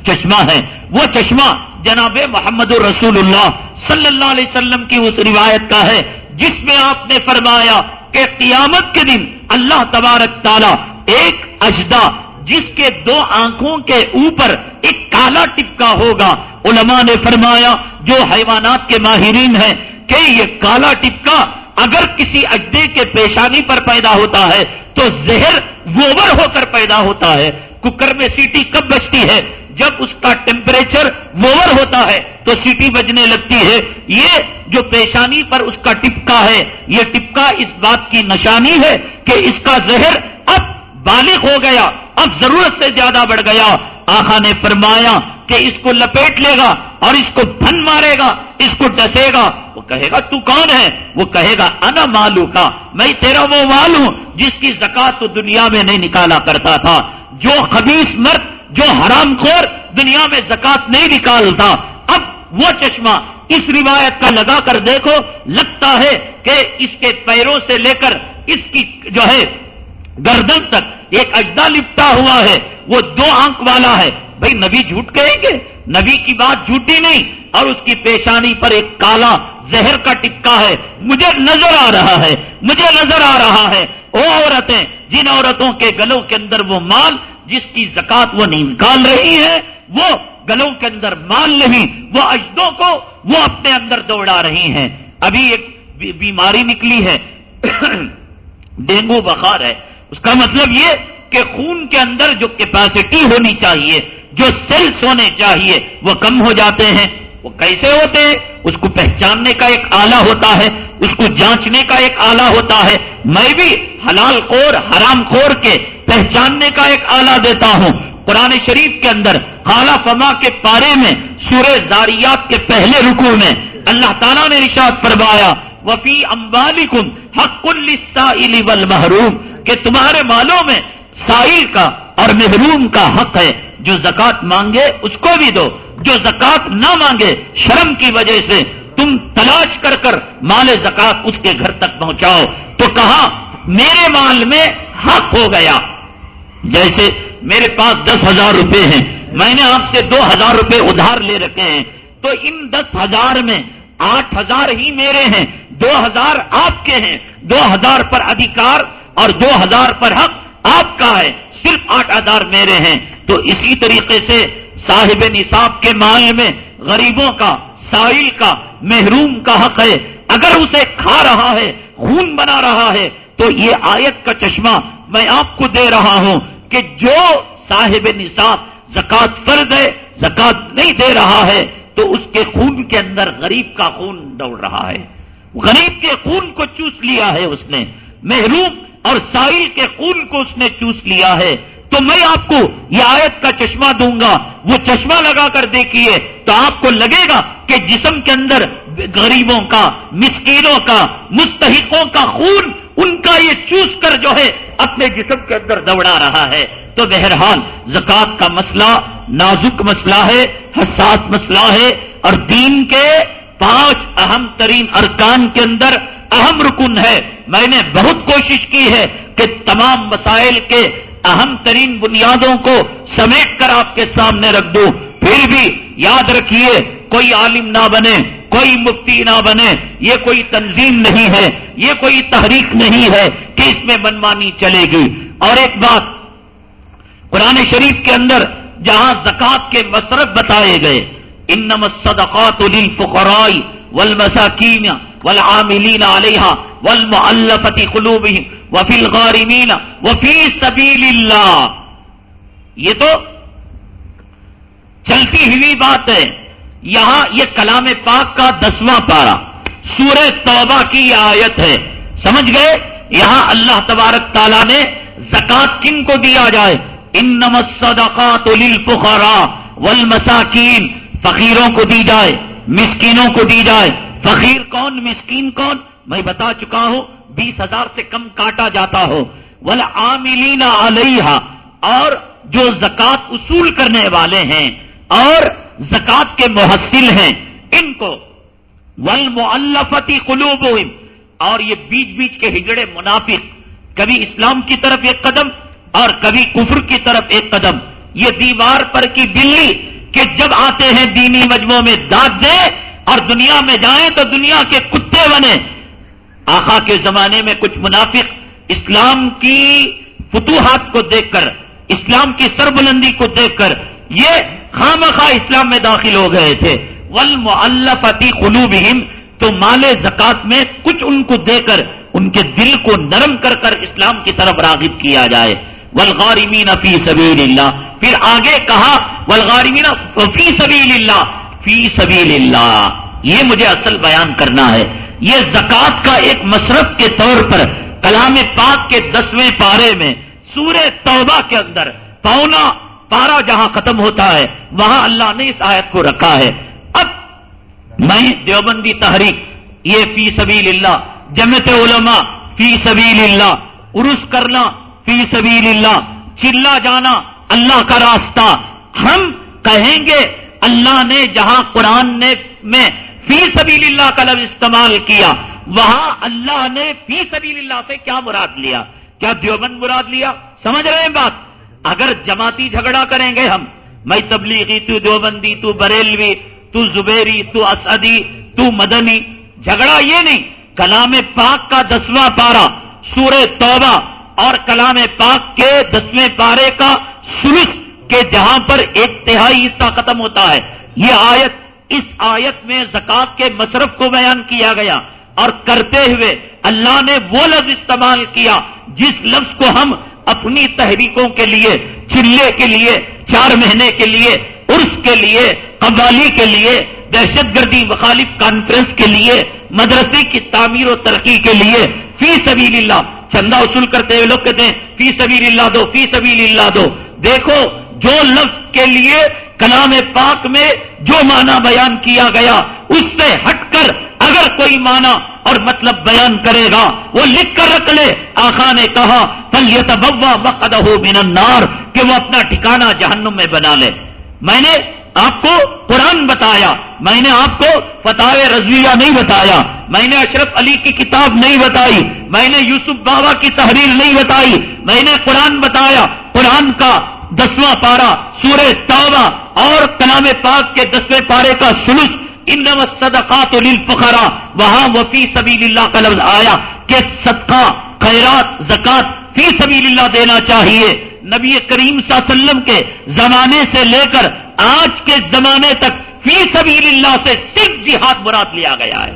چشمہ ہے۔ وہ چشمہ جناب محمد الرسول اللہ صلی اللہ علیہ وسلم کی اس روایت کا ہے، جس میں آپ نے فرمایا کہ قیامت کے دن اللہ تبارک تعالی ایک اجدا جس کے دو آنکھوں کے اوپر ایک کالا ٹپکا ہوگا۔ علماء نے فرمایا، جو حیوانات کے ماہرین ہیں، کہ یہ کالا ٹپکا اگر کسی اجدے کے پیشانی پر پیدا ہوتا ہے، تو زہر ووور ہو کر پیدا ہوتا ہے۔ ککر میں سیٹی کب بچتی ہے؟ جب اس کا ٹیمپریچر ووور ہوتا ہے تو سیٹی بجنے لگتی ہے۔ یہ جو پیشانی پر اس کا ٹپکا ہے، یہ ٹپکا اس بات کی نشانی ہے کہ اس کا زہر اب بالغ ہو گیا، اب ضرورت سے زیادہ بڑھ گیا۔ آخا نے فرمایا کہ اس کو لپیٹ لے گا اور اس کو بھن مارے گا، اس کو ڈسے گا۔ وہ کہے گا، تو کون ہے؟ وہ کہے گا، انا مالو کا میں تیرا وہ مال ہوں جس کی زکات تو دنیا میں نہیں نکالا کرتا تھا۔ جو خبیص مرد جو حرام خور دنیا میں زکات نہیں نکالتا، اب وہ چشمہ اس روایت کا لگا کر دیکھو، لگتا ہے کہ اس کے پیروں سے لے کر اس کی جو ہے گردن تک ایک اجدا لپٹا ہوا ہے، وہ دو آنکھ والا ہے۔ بھائی، نبی جھوٹ کہیں گے؟ نبی کی بات جھوٹی نہیں، اور اس کی پیشانی پر ایک کالا زہر کا ٹپکا ہے۔ مجھے نظر آ رہا ہے، مجھے نظر آ رہا ہے۔ وہ عورتیں، جن عورتوں کے گلوں کے اندر وہ مال جس کی زکات وہ نہیں نکال رہی ہے وہ گلوں کے اندر مال نہیں، وہ اجدوں کو وہ اپنے اندر دوڑا رہی ہیں۔ ابھی ایک بیماری نکلی ہے، ڈینگو بخار ہے۔ اس کا مطلب یہ کہ خون کے اندر جو کیپیسٹی ہونی چاہیے، جو سیلس ہونے چاہیے، وہ کم ہو جاتے ہیں۔ وہ کیسے ہوتے ہیں اس کو پہچاننے کا ایک آلہ ہوتا ہے، اس کو جانچنے کا ایک آلہ ہوتا ہے۔ میں بھی حلال خور، حرام خور کے پہچاننے کا ایک آلہ دیتا ہوں۔ قرآن شریف کے اندر خالہ فما کے پارے میں، سورہ زاریات کے پہلے رکو میں اللہ تعالیٰ نے رشاد فرمایا وفی امبالی کن حق السائل محروم کہ تمہارے مالوں میں سائل کا اور محروم کا حق ہے، جو زکات مانگے اس کو بھی دو۔ جو زکات نہ مانگے، شرم کی وجہ سے تم تلاش کر کر مال زکات اس کے گھر تک پہنچاؤ۔ تو کہا میرے مال میں حق ہو گیا۔ جیسے میرے پاس دس ہزار روپے ہیں، میں نے آپ سے دو ہزار روپے ادھار لے رکھے ہیں۔ تو ان دس ہزار میں آٹھ ہزار ہی میرے ہیں، دو ہزار آپ کے ہیں۔ دو ہزار پر ادھیکار اور دو ہزار پر حق۔ آپ کا ہے، صرف آٹھ ہزار میرے ہیں۔ تو اسی طریقے سے صاحب نصاب کے مال میں غریبوں کا، سائل کا، محروم کا حق ہے۔ اگر اسے کھا رہا ہے، خون بنا رہا ہے، تو یہ آیت کا چشمہ میں آپ کو دے رہا ہوں کہ جو صاحب نصاب زکات فرض ہے زکات نہیں دے رہا ہے، تو اس کے خون کے اندر غریب کا خون دوڑ رہا ہے۔ غریب کے خون کو چوس لیا ہے اس نے۔ محروم اور سائل کے خون کو اس نے چوس لیا ہے تو میں آپ کو یہ آیت کا چشمہ دوں گا وہ چشمہ لگا کر دیکھیے تو آپ کو لگے گا کہ جسم کے اندر غریبوں کا، مسکینوں کا، مستحقوں کا خون ان کا یہ چوس کر جو ہے اپنے جسم کے اندر دوڑا رہا ہے۔ تو بہرحال زکوٰۃ کا مسئلہ نازک مسئلہ ہے، حساس مسئلہ ہے اور دین کے پانچ اہم ترین ارکان کے اندر اہم رکن ہے۔ میں نے بہت کوشش کی ہے کہ تمام مسائل کے اہم ترین بنیادوں کو سمیٹ کر آپ کے سامنے رکھ دوں۔ پھر بھی یاد رکھیے، کوئی عالم نہ بنے، کوئی مفتی نہ بنے، یہ کوئی تنظیم نہیں ہے، یہ کوئی تحریک نہیں ہے کہ اس میں منمانی چلے گی۔ اور ایک بات، قرآن شریف کے اندر جہاں زکات کے مصرف بتائے گئے ان نمدقات للفقراء والمساکین والعاملین علیہ والمعلفت قلوبہم وفی الغارمین وفی سبیل اللہ یہ تو چلتی ہوئی بات ہے. یہاں یہ کلام پاک کا دسواں پارا سورہ توبہ کی یہ آیت ہے۔ سمجھ گئے؟ یہاں اللہ تبارک تعالیٰ نے زکات کن کو دیا جائے؟ ان نمسدقات للفقراء والمساکین، فقیروں کو دی جائے، مسکینوں کو دی جائے۔ فقیر کون؟ مسکین کون؟ میں بتا چکا ہوں، بیس ہزار سے کم کاٹا جاتا ہو۔ ول عاملین علیہ اور جو زکات اصول کرنے والے ہیں، اور زکات کے محصل ہیں، ان کو۔ ولمفتی قلوب اور یہ بیچ بیچ کے ہجڑے منافق۔ کبھی اسلام کی طرف ایک قدم، اور کبھی کفر کی طرف ایک قدم۔ یہ دیوار پر کی بلی کہ جب آتے ہیں دینی مجموعوں میں داد دیں اور دنیا میں جائیں تو دنیا کے کتے بنے۔ آخا کے زمانے میں کچھ منافق اسلام کی فتوحات کو دیکھ کر، اسلام کی سربلندی کو دیکھ کر یہ خام خواہ اسلام میں داخل ہو گئے تھے۔ ول ملفتی تو مال زکات میں کچھ ان کو دے کر ان کے دل کو نرم کر کر اسلام کی طرف راغب کیا جائے۔ ولغارمین فی سبیل اللہ پھر آگے کہا ولغارمین فی سبیل اللہ فی سبیل اللہ یہ مجھے اصل بیان کرنا ہے۔ یہ زکات کا ایک مصرف کے طور پر کلام پاک کے دسویں پارے میں سورہ توبہ کے اندر پونا پارا جہاں ختم ہوتا ہے، وہاں اللہ نے اس آیت کو رکھا ہے۔ اب میں دیوبندی تحریک، یہ فی سبیل اللہ جمت علماء، فی سبیل اللہ عرس کرنا فی سبیل اللہ، چلا جانا اللہ کا راستہ۔ ہم کہیں گے، اللہ نے جہاں قرآن نے میں فی سبیل اللہ کا لفظ استعمال کیا، وہاں اللہ نے فی سبیل اللہ سے کیا مراد لیا؟ کیا دیوبند مراد لیا؟ سمجھ رہے ہیں بات؟ اگر جماعتی جھگڑا کریں گے ہم، میں تبلیغی، تو دیوبندی، تو بریلوی، تو زبیری، تو اسدی تو مدنی، جھگڑا یہ نہیں، کلام پاک کا دسواں پارا سورہ توبہ اور کلام پاک کے دسویں پارے کا سلس کے جہاں پر ایک تہائی حصہ ختم ہوتا ہے۔ یہ آیت اس آیت میں زکات کے مصرف کو بیان کیا گیا اور کرتے ہوئے اللہ نے وہ لفظ استعمال کیا جس لفظ کو ہم اپنی تحریکوں کے لیے، چلے کے لیے، چار مہینے کے لیے، عرس کے لیے، قوالی کے لیے، دہشت گردی مخالف کانفرنس کے لیے، مدرسے کی تعمیر و ترقی کے لیے، فی سبیل اللہ چندہ وصول کرتے ہوئے لوگ کہتے ہیں، فی سبیل اللہ دو، فی سبیل اللہ دو۔ دیکھو، جو لفظ کے لیے کلام پاک میں جو معنی بیان کیا گیا، اس سے ہٹ کر اگر کوئی معنی اور مطلب بیان کرے گا، وہ لکھ کر رکھ لے۔ آخا نے کہا فلیت بوا بقد ہو النار، کہ وہ اپنا ٹھکانہ جہنم میں بنا لے۔ میں نے آپ کو قرآن بتایا، میں نے آپ کو فتح رضویہ نہیں بتایا، میں نے اشرف علی کی کتاب نہیں بتائی، میں نے یوسف بابا کی تحریر نہیں بتائی، میں نے قرآن بتایا۔ قرآن کا دسواں پارا سورہ توبہ اور کلام پاک کے دسویں پارے کا سلوس ان صدقات للفقراء، وہاں وفی سبیل اللہ کا لفظ آیا کہ صدقہ، خیرات، زکات فی سبیل اللہ دینا چاہیے۔ نبی کریم صلی اللہ علیہ وسلم کے زمانے سے لے کر آج کے زمانے تک فی سبیل اللہ سے صرف جہاد مراد لیا گیا ہے۔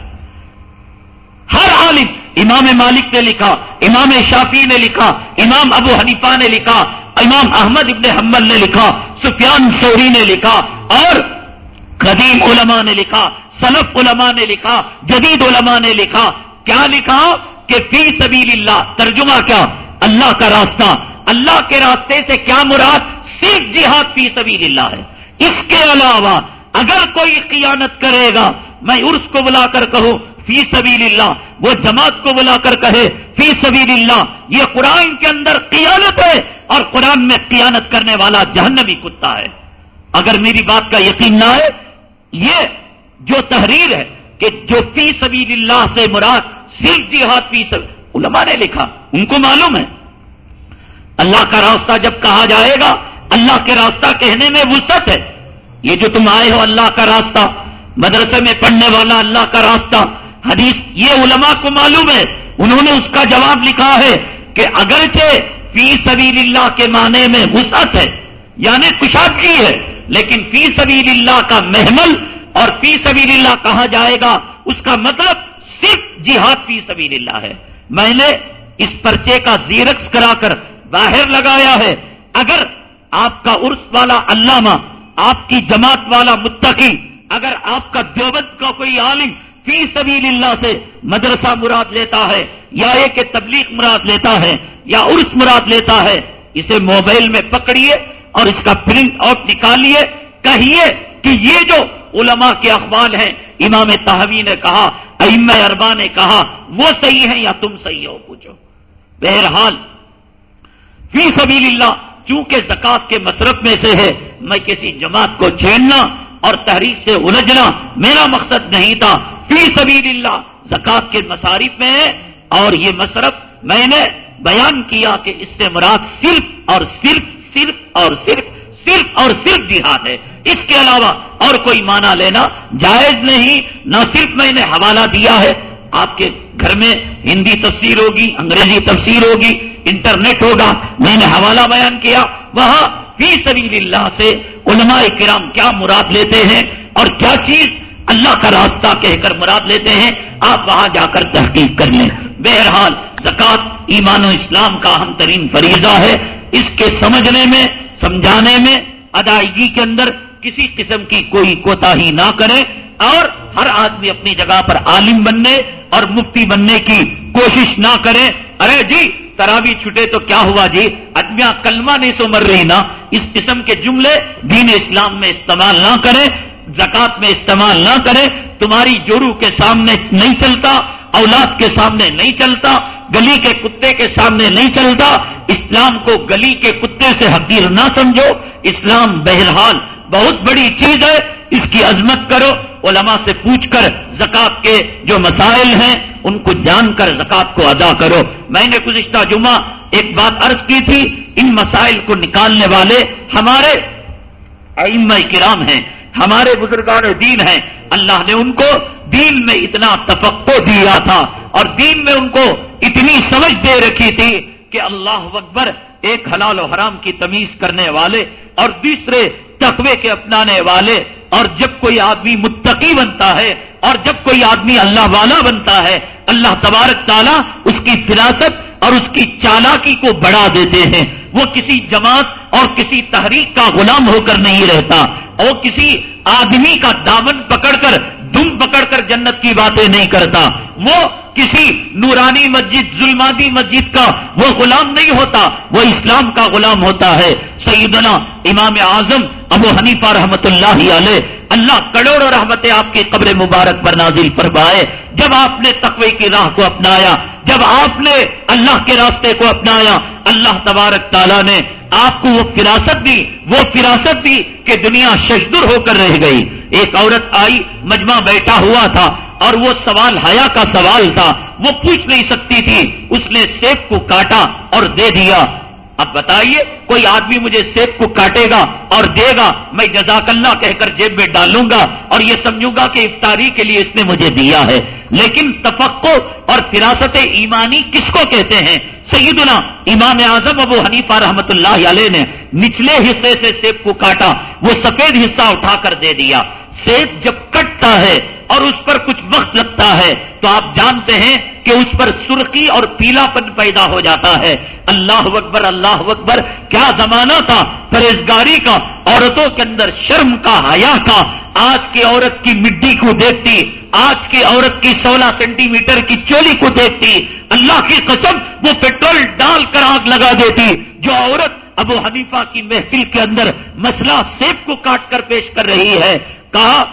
ہر عالم امام مالک نے لکھا، امام شافی نے لکھا، امام ابو حنیفہ نے لکھا امام احمد ابن حمل نے لکھا، سفیان سوری نے لکھا، اور قدیم علماء نے لکھا، سلف علماء نے لکھا، جدید علماء نے لکھا۔ کیا لکھا؟ کہ فی سبیل اللہ، ترجمہ کیا؟ اللہ کا راستہ۔ اللہ کے راستے سے کیا مراد؟ صرف جہاد فی سبیل اللہ ہے۔ اس کے علاوہ، اگر کوئی قیانت کرے گا، میں عرس کو بلا کر کہوں فی سبیل اللہ وہ جماعت کو بلا کر کہے، فی سبیل اللہ یہ قرآن کے اندر قیانت ہے اور قرآن میں قیانت کرنے والا جہنمی کتا ہے۔ اگر میری بات کا یقین نہ ہے یہ جو تحریر ہے کہ جو فی سبیل اللہ سے مراد صرف جہاد فی سبیل علماء نے لکھا، ان کو معلوم ہے۔ اللہ کا راستہ جب کہا جائے گا، اللہ کے راستہ کہنے میں وسط ہے۔ یہ جو تم آئے ہو، اللہ کا راستہ۔ مدرسے میں پڑھنے والا اللہ کا راستہ۔ حدیث یہ علماء کو معلوم ہے، انہوں نے اس کا جواب لکھا ہے کہ اگرچہ فی سبیل اللہ کے معنی میں وسعت ہے یعنی کشادگی ہے، لیکن فی سبیل اللہ کا محمل اور فی سبیل اللہ کہا جائے گا، اس کا مطلب صرف جہاد فی سبیل اللہ ہے۔ میں نے اس پرچے کا زیرکس کرا کر باہر لگایا ہے، اگر آپ کا عرس والا علامہ، آپ کی جماعت والا متقی، اگر آپ کا دیوبند کا کوئی عالم فی سبیل اللہ سے مدرسہ مراد لیتا ہے، یا ایک تبلیغ مراد لیتا ہے، یا عرس مراد لیتا ہے۔ اسے موبائل میں پکڑیے اور اس کا پرنٹ آؤٹ نکالیے۔ کہیے کہ یہ جو علماء کے اخبار ہیں، امام تحوی نے کہا ام اربا نے کہا، وہ صحیح ہے یا تم صحیح ہو پوچھو۔ بہرحال، فی سبیل اللہ، چونکہ زکات کے مصرف میں سے ہے، میں کسی جماعت کو چھیڑنا اور تحریک سے الجھنا میرا مقصد نہیں تھا۔ فی سبیل اللہ زکات کے مصارف میں ہے۔ اور یہ مصرف میں نے بیان کیا کہ اس سے مراد صرف اور صرف صرف اور صرف صرف اور صرف جہاد ہے۔ اس کے علاوہ اور کوئی معنی لینا جائز نہیں۔ نہ صرف میں نے حوالہ دیا ہے۔ آپ کے گھر میں ہندی تفسیر ہوگی، انگریزی تفسیر ہوگی، انٹرنیٹ ہوگا۔ میں نے حوالہ بیان کیا۔ وہاں فی سبیل اللہ سے علماء کرام کیا مراد لیتے ہیں اور کیا چیز اللہ کا راستہ کہہ کر مراد لیتے ہیں، آپ وہاں جا کر تحقیق کر لیں۔ بہرحال زکات ایمان و اسلام کا اہم ترین فریضہ ہے۔ اس کے سمجھنے میں، سمجھانے میں ادائیگی کے اندر کسی قسم کی کوئی کوتا ہی نہ کرے اور ہر آدمی اپنی جگہ پر عالم بننے اور مفتی بننے کی کوشش نہ کرے ارے جی ترابی چھٹے تو کیا ہوا جی؟ ادمیاں کلمہ نہیں سو مر رہی نا۔ اس قسم کے جملے دین اسلام میں استعمال نہ کریں زکات میں استعمال نہ کریں تمہاری جورو کے سامنے نہیں چلتا، اولاد کے سامنے نہیں چلتا، گلی کے کتے کے سامنے نہیں چلتا، اسلام کو گلی کے کتے سے حقیر نہ سمجھو۔ اسلام بہرحال بہت بڑی چیز ہے، اس کی عظمت کرو، علماء سے پوچھ کر زکات کے جو مسائل ہیں، ان کو جان کر زکات کو ادا کرو۔ میں نے گزشتہ جمعہ ایک بات عرض کی تھی، ان مسائل کو نکالنے والے ہمارے ائمہ کرام ہیں، ہمارے بزرگان دین ہیں۔ اللہ نے ان کو دین میں اتنا تفقو دیا تھا اور دین میں ان کو اتنی سمجھ دے رکھی تھی کہ اللہ اکبر ایک حلال و حرام کی تمیز کرنے والے اور دوسرے تقوی کے اپنانے والے۔ اور جب کوئی آدمی متقی بنتا ہے اور جب کوئی آدمی اللہ والا بنتا ہے، اللہ تبارک تعالیٰ اس کی فراست اور اس کی چالاکی کو بڑھا دیتے ہیں۔ وہ کسی جماعت اور کسی تحریک کا غلام ہو کر نہیں رہتا۔ اور کسی آدمی کا دامن پکڑ کر، دم پکڑ کر جنت کی باتیں نہیں کرتا۔ وہ کسی نورانی مسجد ظلمانی مسجد کا وہ غلام نہیں ہوتا۔ وہ اسلام کا غلام ہوتا ہے۔ سیدنا امام اعظم ابو حنیفہ رحمت اللہ علیہ، اللہ کروڑوں رحمتیں آپ کی قبر مبارک پر نازل فرمائے۔ جب آپ نے تقوی کی راہ کو اپنایا، جب آپ نے اللہ کے راستے کو اپنایا، اللہ تبارک تعالیٰ نے آپ کو وہ فراست دی، وہ فراست دی کہ دنیا ششدر ہو کر رہ گئی۔ ایک عورت آئی، مجمع بیٹھا ہوا تھا اور وہ سوال، حیا کا سوال تھا۔ وہ پوچھ نہیں سکتی تھی۔ اس نے سیب کو کاٹا اور دے دیا۔ اب بتائیے کوئی آدمی مجھے سیب کو کاٹے گا اور دے گا، میں جزاک اللہ کہہ کر جیب میں ڈالوں گا اور یہ سمجھوں گا کہ افطاری کے لیے اس نے مجھے دیا ہے۔ لیکن تفقو اور فراست ایمانی کس کو کہتے ہیں؟ سیدنا امام اعظم ابو حنیفہ رحمت اللہ علیہ نے نچلے حصے سے سیب کو کاٹا، وہ سفید حصہ اٹھا کر دے دیا۔ سیب جب کٹتا ہے اور اس پر کچھ وقت لگتا ہے تو آپ جانتے ہیں کہ اس پر سرخی اور پیلا پن پیدا ہو جاتا ہے۔ اللہ اکبر اللہ اکبر، کیا زمانہ تھا پرہیزگاری کا، عورتوں کے اندر شرم کا، حیا کا۔ آج کی عورت کی مٹی کو دیکھتی، آج کی عورت کی سولہ سینٹی میٹر کی چولی کو دیکھتی۔ اللہ کی قسم، وہ پیٹرول ڈال کر آگ لگا دیتی، جو عورت ابو حنیفہ کی محفل کے اندر مسئلہ سیب کو کاٹ کر پیش کر رہی ہے۔ کہا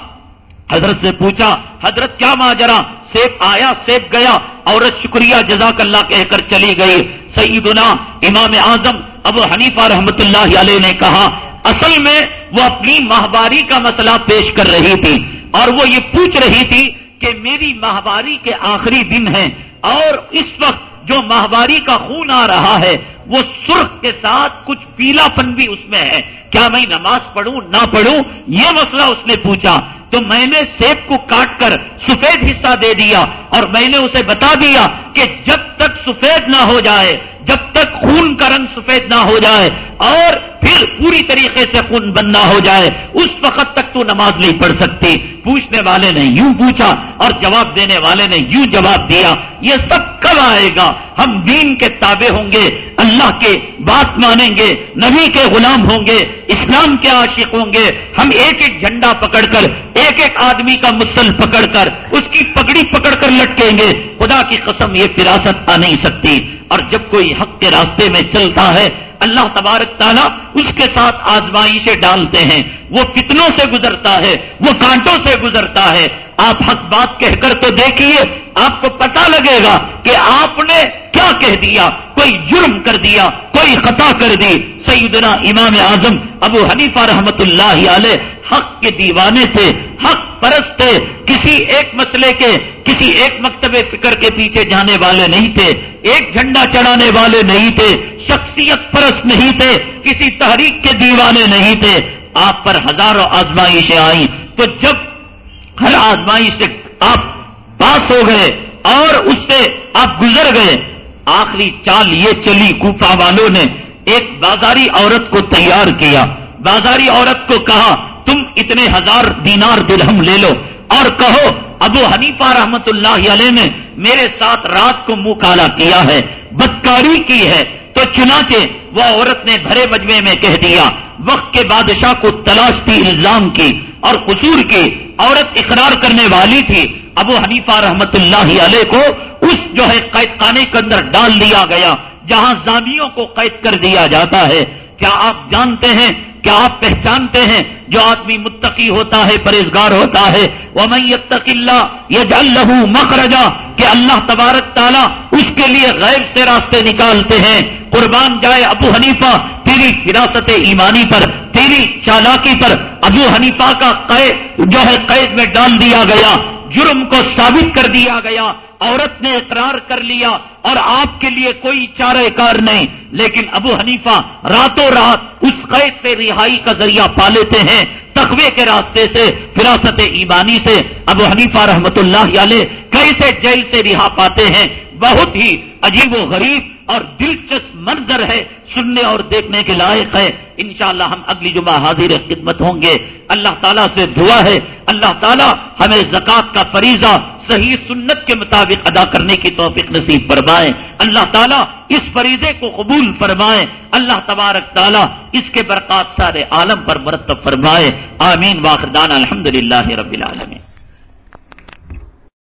حضرت سے پوچھا، حضرت کیا ماجرا؟ سیب آیا، سیب گیا، عورت شکریہ جزاک اللہ کہہ کر چلی گئی۔ سیدنا امام اعظم ابو حنیفہ رحمت اللہ علیہ نے کہا، اصل میں وہ اپنی ماہواری کا مسئلہ پیش کر رہی تھی اور وہ یہ پوچھ رہی تھی کہ میری ماہواری کے آخری دن ہیں اور اس وقت جو ماہواری کا خون آ رہا ہے، وہ سرخ کے ساتھ کچھ پیلا پن بھی اس میں ہے۔ کیا میں نماز پڑھوں، نہ پڑھوں؟ یہ مسئلہ اس نے پوچھا۔ تو میں نے سیب کو کاٹ کر سفید حصہ دے دیا اور میں نے اسے بتا دیا کہ جب تک سفید نہ ہو جائے، جب تک خون کا رنگ سفید نہ ہو جائے اور پھر پوری طریقے سے خون بند نہ ہو جائے، اس وقت تک تو نماز نہیں پڑھ سکتی۔ پوچھنے والے نے یوں پوچھا اور جواب دینے والے نے یوں جواب دیا، یہ سب کب آئے گا؟ ہم دین کے تابع ہوں گے، اللہ کے بات مانیں گے، نبی کے غلام ہوں گے اسلام کے عاشق ہوں گے، ہم ایک ایک جھنڈا پکڑ کر، ایک ایک آدمی کا مسل پکڑ کر، اس کی پگڑی پکڑ کر لٹکیں گے۔ خدا کی قسم، یہ فراست آ نہیں سکتی۔ اور جب کوئی حق کے راستے میں چلتا ہے، اللہ تبارک تعالیٰ اس کے ساتھ آزمائی سے ڈالتے ہیں۔ وہ کتنوں سے گزرتا ہے، وہ کانٹوں سے گزرتا ہے۔ آپ حق بات کہہ کر تو دیکھیے، آپ کو پتا لگے گا کہ آپ نے کیا کہہ دیا۔ کوئی جرم کر دیا، کوئی خطا کر دی۔ سیدنا امام اعظم ابو حنیفہ رحمت اللہ علیہ حق کے دیوانے تھے، حق پرست تھے، کسی ایک مسئلے کے، کسی ایک مکتب فکر کے پیچھے جانے والے نہیں تھے، ایک جھنڈا چڑھانے والے نہیں تھے، شخصیت پرست نہیں تھے، کسی تحریک کے دیوانے نہیں تھے۔ آپ پر ہزاروں آزمائشیں آئیں۔ تو جب ہر آزمائی سے آپ پاس ہو گئے اور اس سے آپ گزر گئے، آخری چال یہ چلی کوفا والوں نے ایک بازاری عورت کو تیار کیا، بازاری عورت کو کہا، تم اتنے ہزار دینار درہم لے لو۔ اور کہو، ابو حنیفہ رحمت اللہ علیہ نے میرے ساتھ رات کو منہ کالا کیا ہے، بدکاری کی ہے۔ تو چنانچہ وہ عورت نے بھرے مجمے میں کہہ دیا۔ وقت کے بادشاہ کو تلاش تھی، الزام کی اور قصور کی عورت اقرار کرنے والی تھی۔ ابو حنیفہ رحمت اللہ علیہ کو اس جو ہے قید خانے کے اندر ڈال دیا گیا۔ جہاں زامیوں کو قید کر دیا جاتا ہے، کیا آپ جانتے ہیں، کیا آپ پہچانتے ہیں جو آدمی متقی ہوتا ہے پرہزگار ہوتا ہے؟ وہ میں یہ جل مخرجا، کہ اللہ تبارک تعالیٰ اس کے لیے غیر سے راستے نکالتے ہیں۔ قربان جائے ابو حنیفہ تیری فراست ایمانی پر، تیری چالاکی پر۔ ابو حنیفہ کا قید، جو ہے قید میں ڈال دیا گیا، جرم کو ثابت کر دیا گیا۔ عورت نے اقرار کر لیا اور آپ کے لیے کوئی چارہ کار نہیں۔ لیکن ابو حنیفہ راتوں رات اس قید سے رہائی کا ذریعہ پا لیتے ہیں، تقوی کے راستے سے، فراست ایمانی سے۔ ابو حنیفہ رحمت اللہ علیہ کیسے جیل سے رہا پاتے ہیں۔ بہت ہی عجیب و غریب اور دلچسپ منظر ہے، سننے اور دیکھنے کے لائق ہے۔ انشاءاللہ ہم اگلی جمعہ حاضر خدمت ہوں گے۔ اللہ تعالیٰ سے دعا ہے۔ اللہ تعالیٰ ہمیں زکوٰۃ کا فریضہ، صحیح سنت کے مطابق ادا کرنے کی توفیق نصیب فرمائے۔ اللہ تعالیٰ اس فریضے کو قبول فرمائے۔ اللہ تبارک تعالیٰ اس کے برکات سارے عالم پر مرتب فرمائے۔ آمین۔ واخردان الحمد للہ رب العالمین۔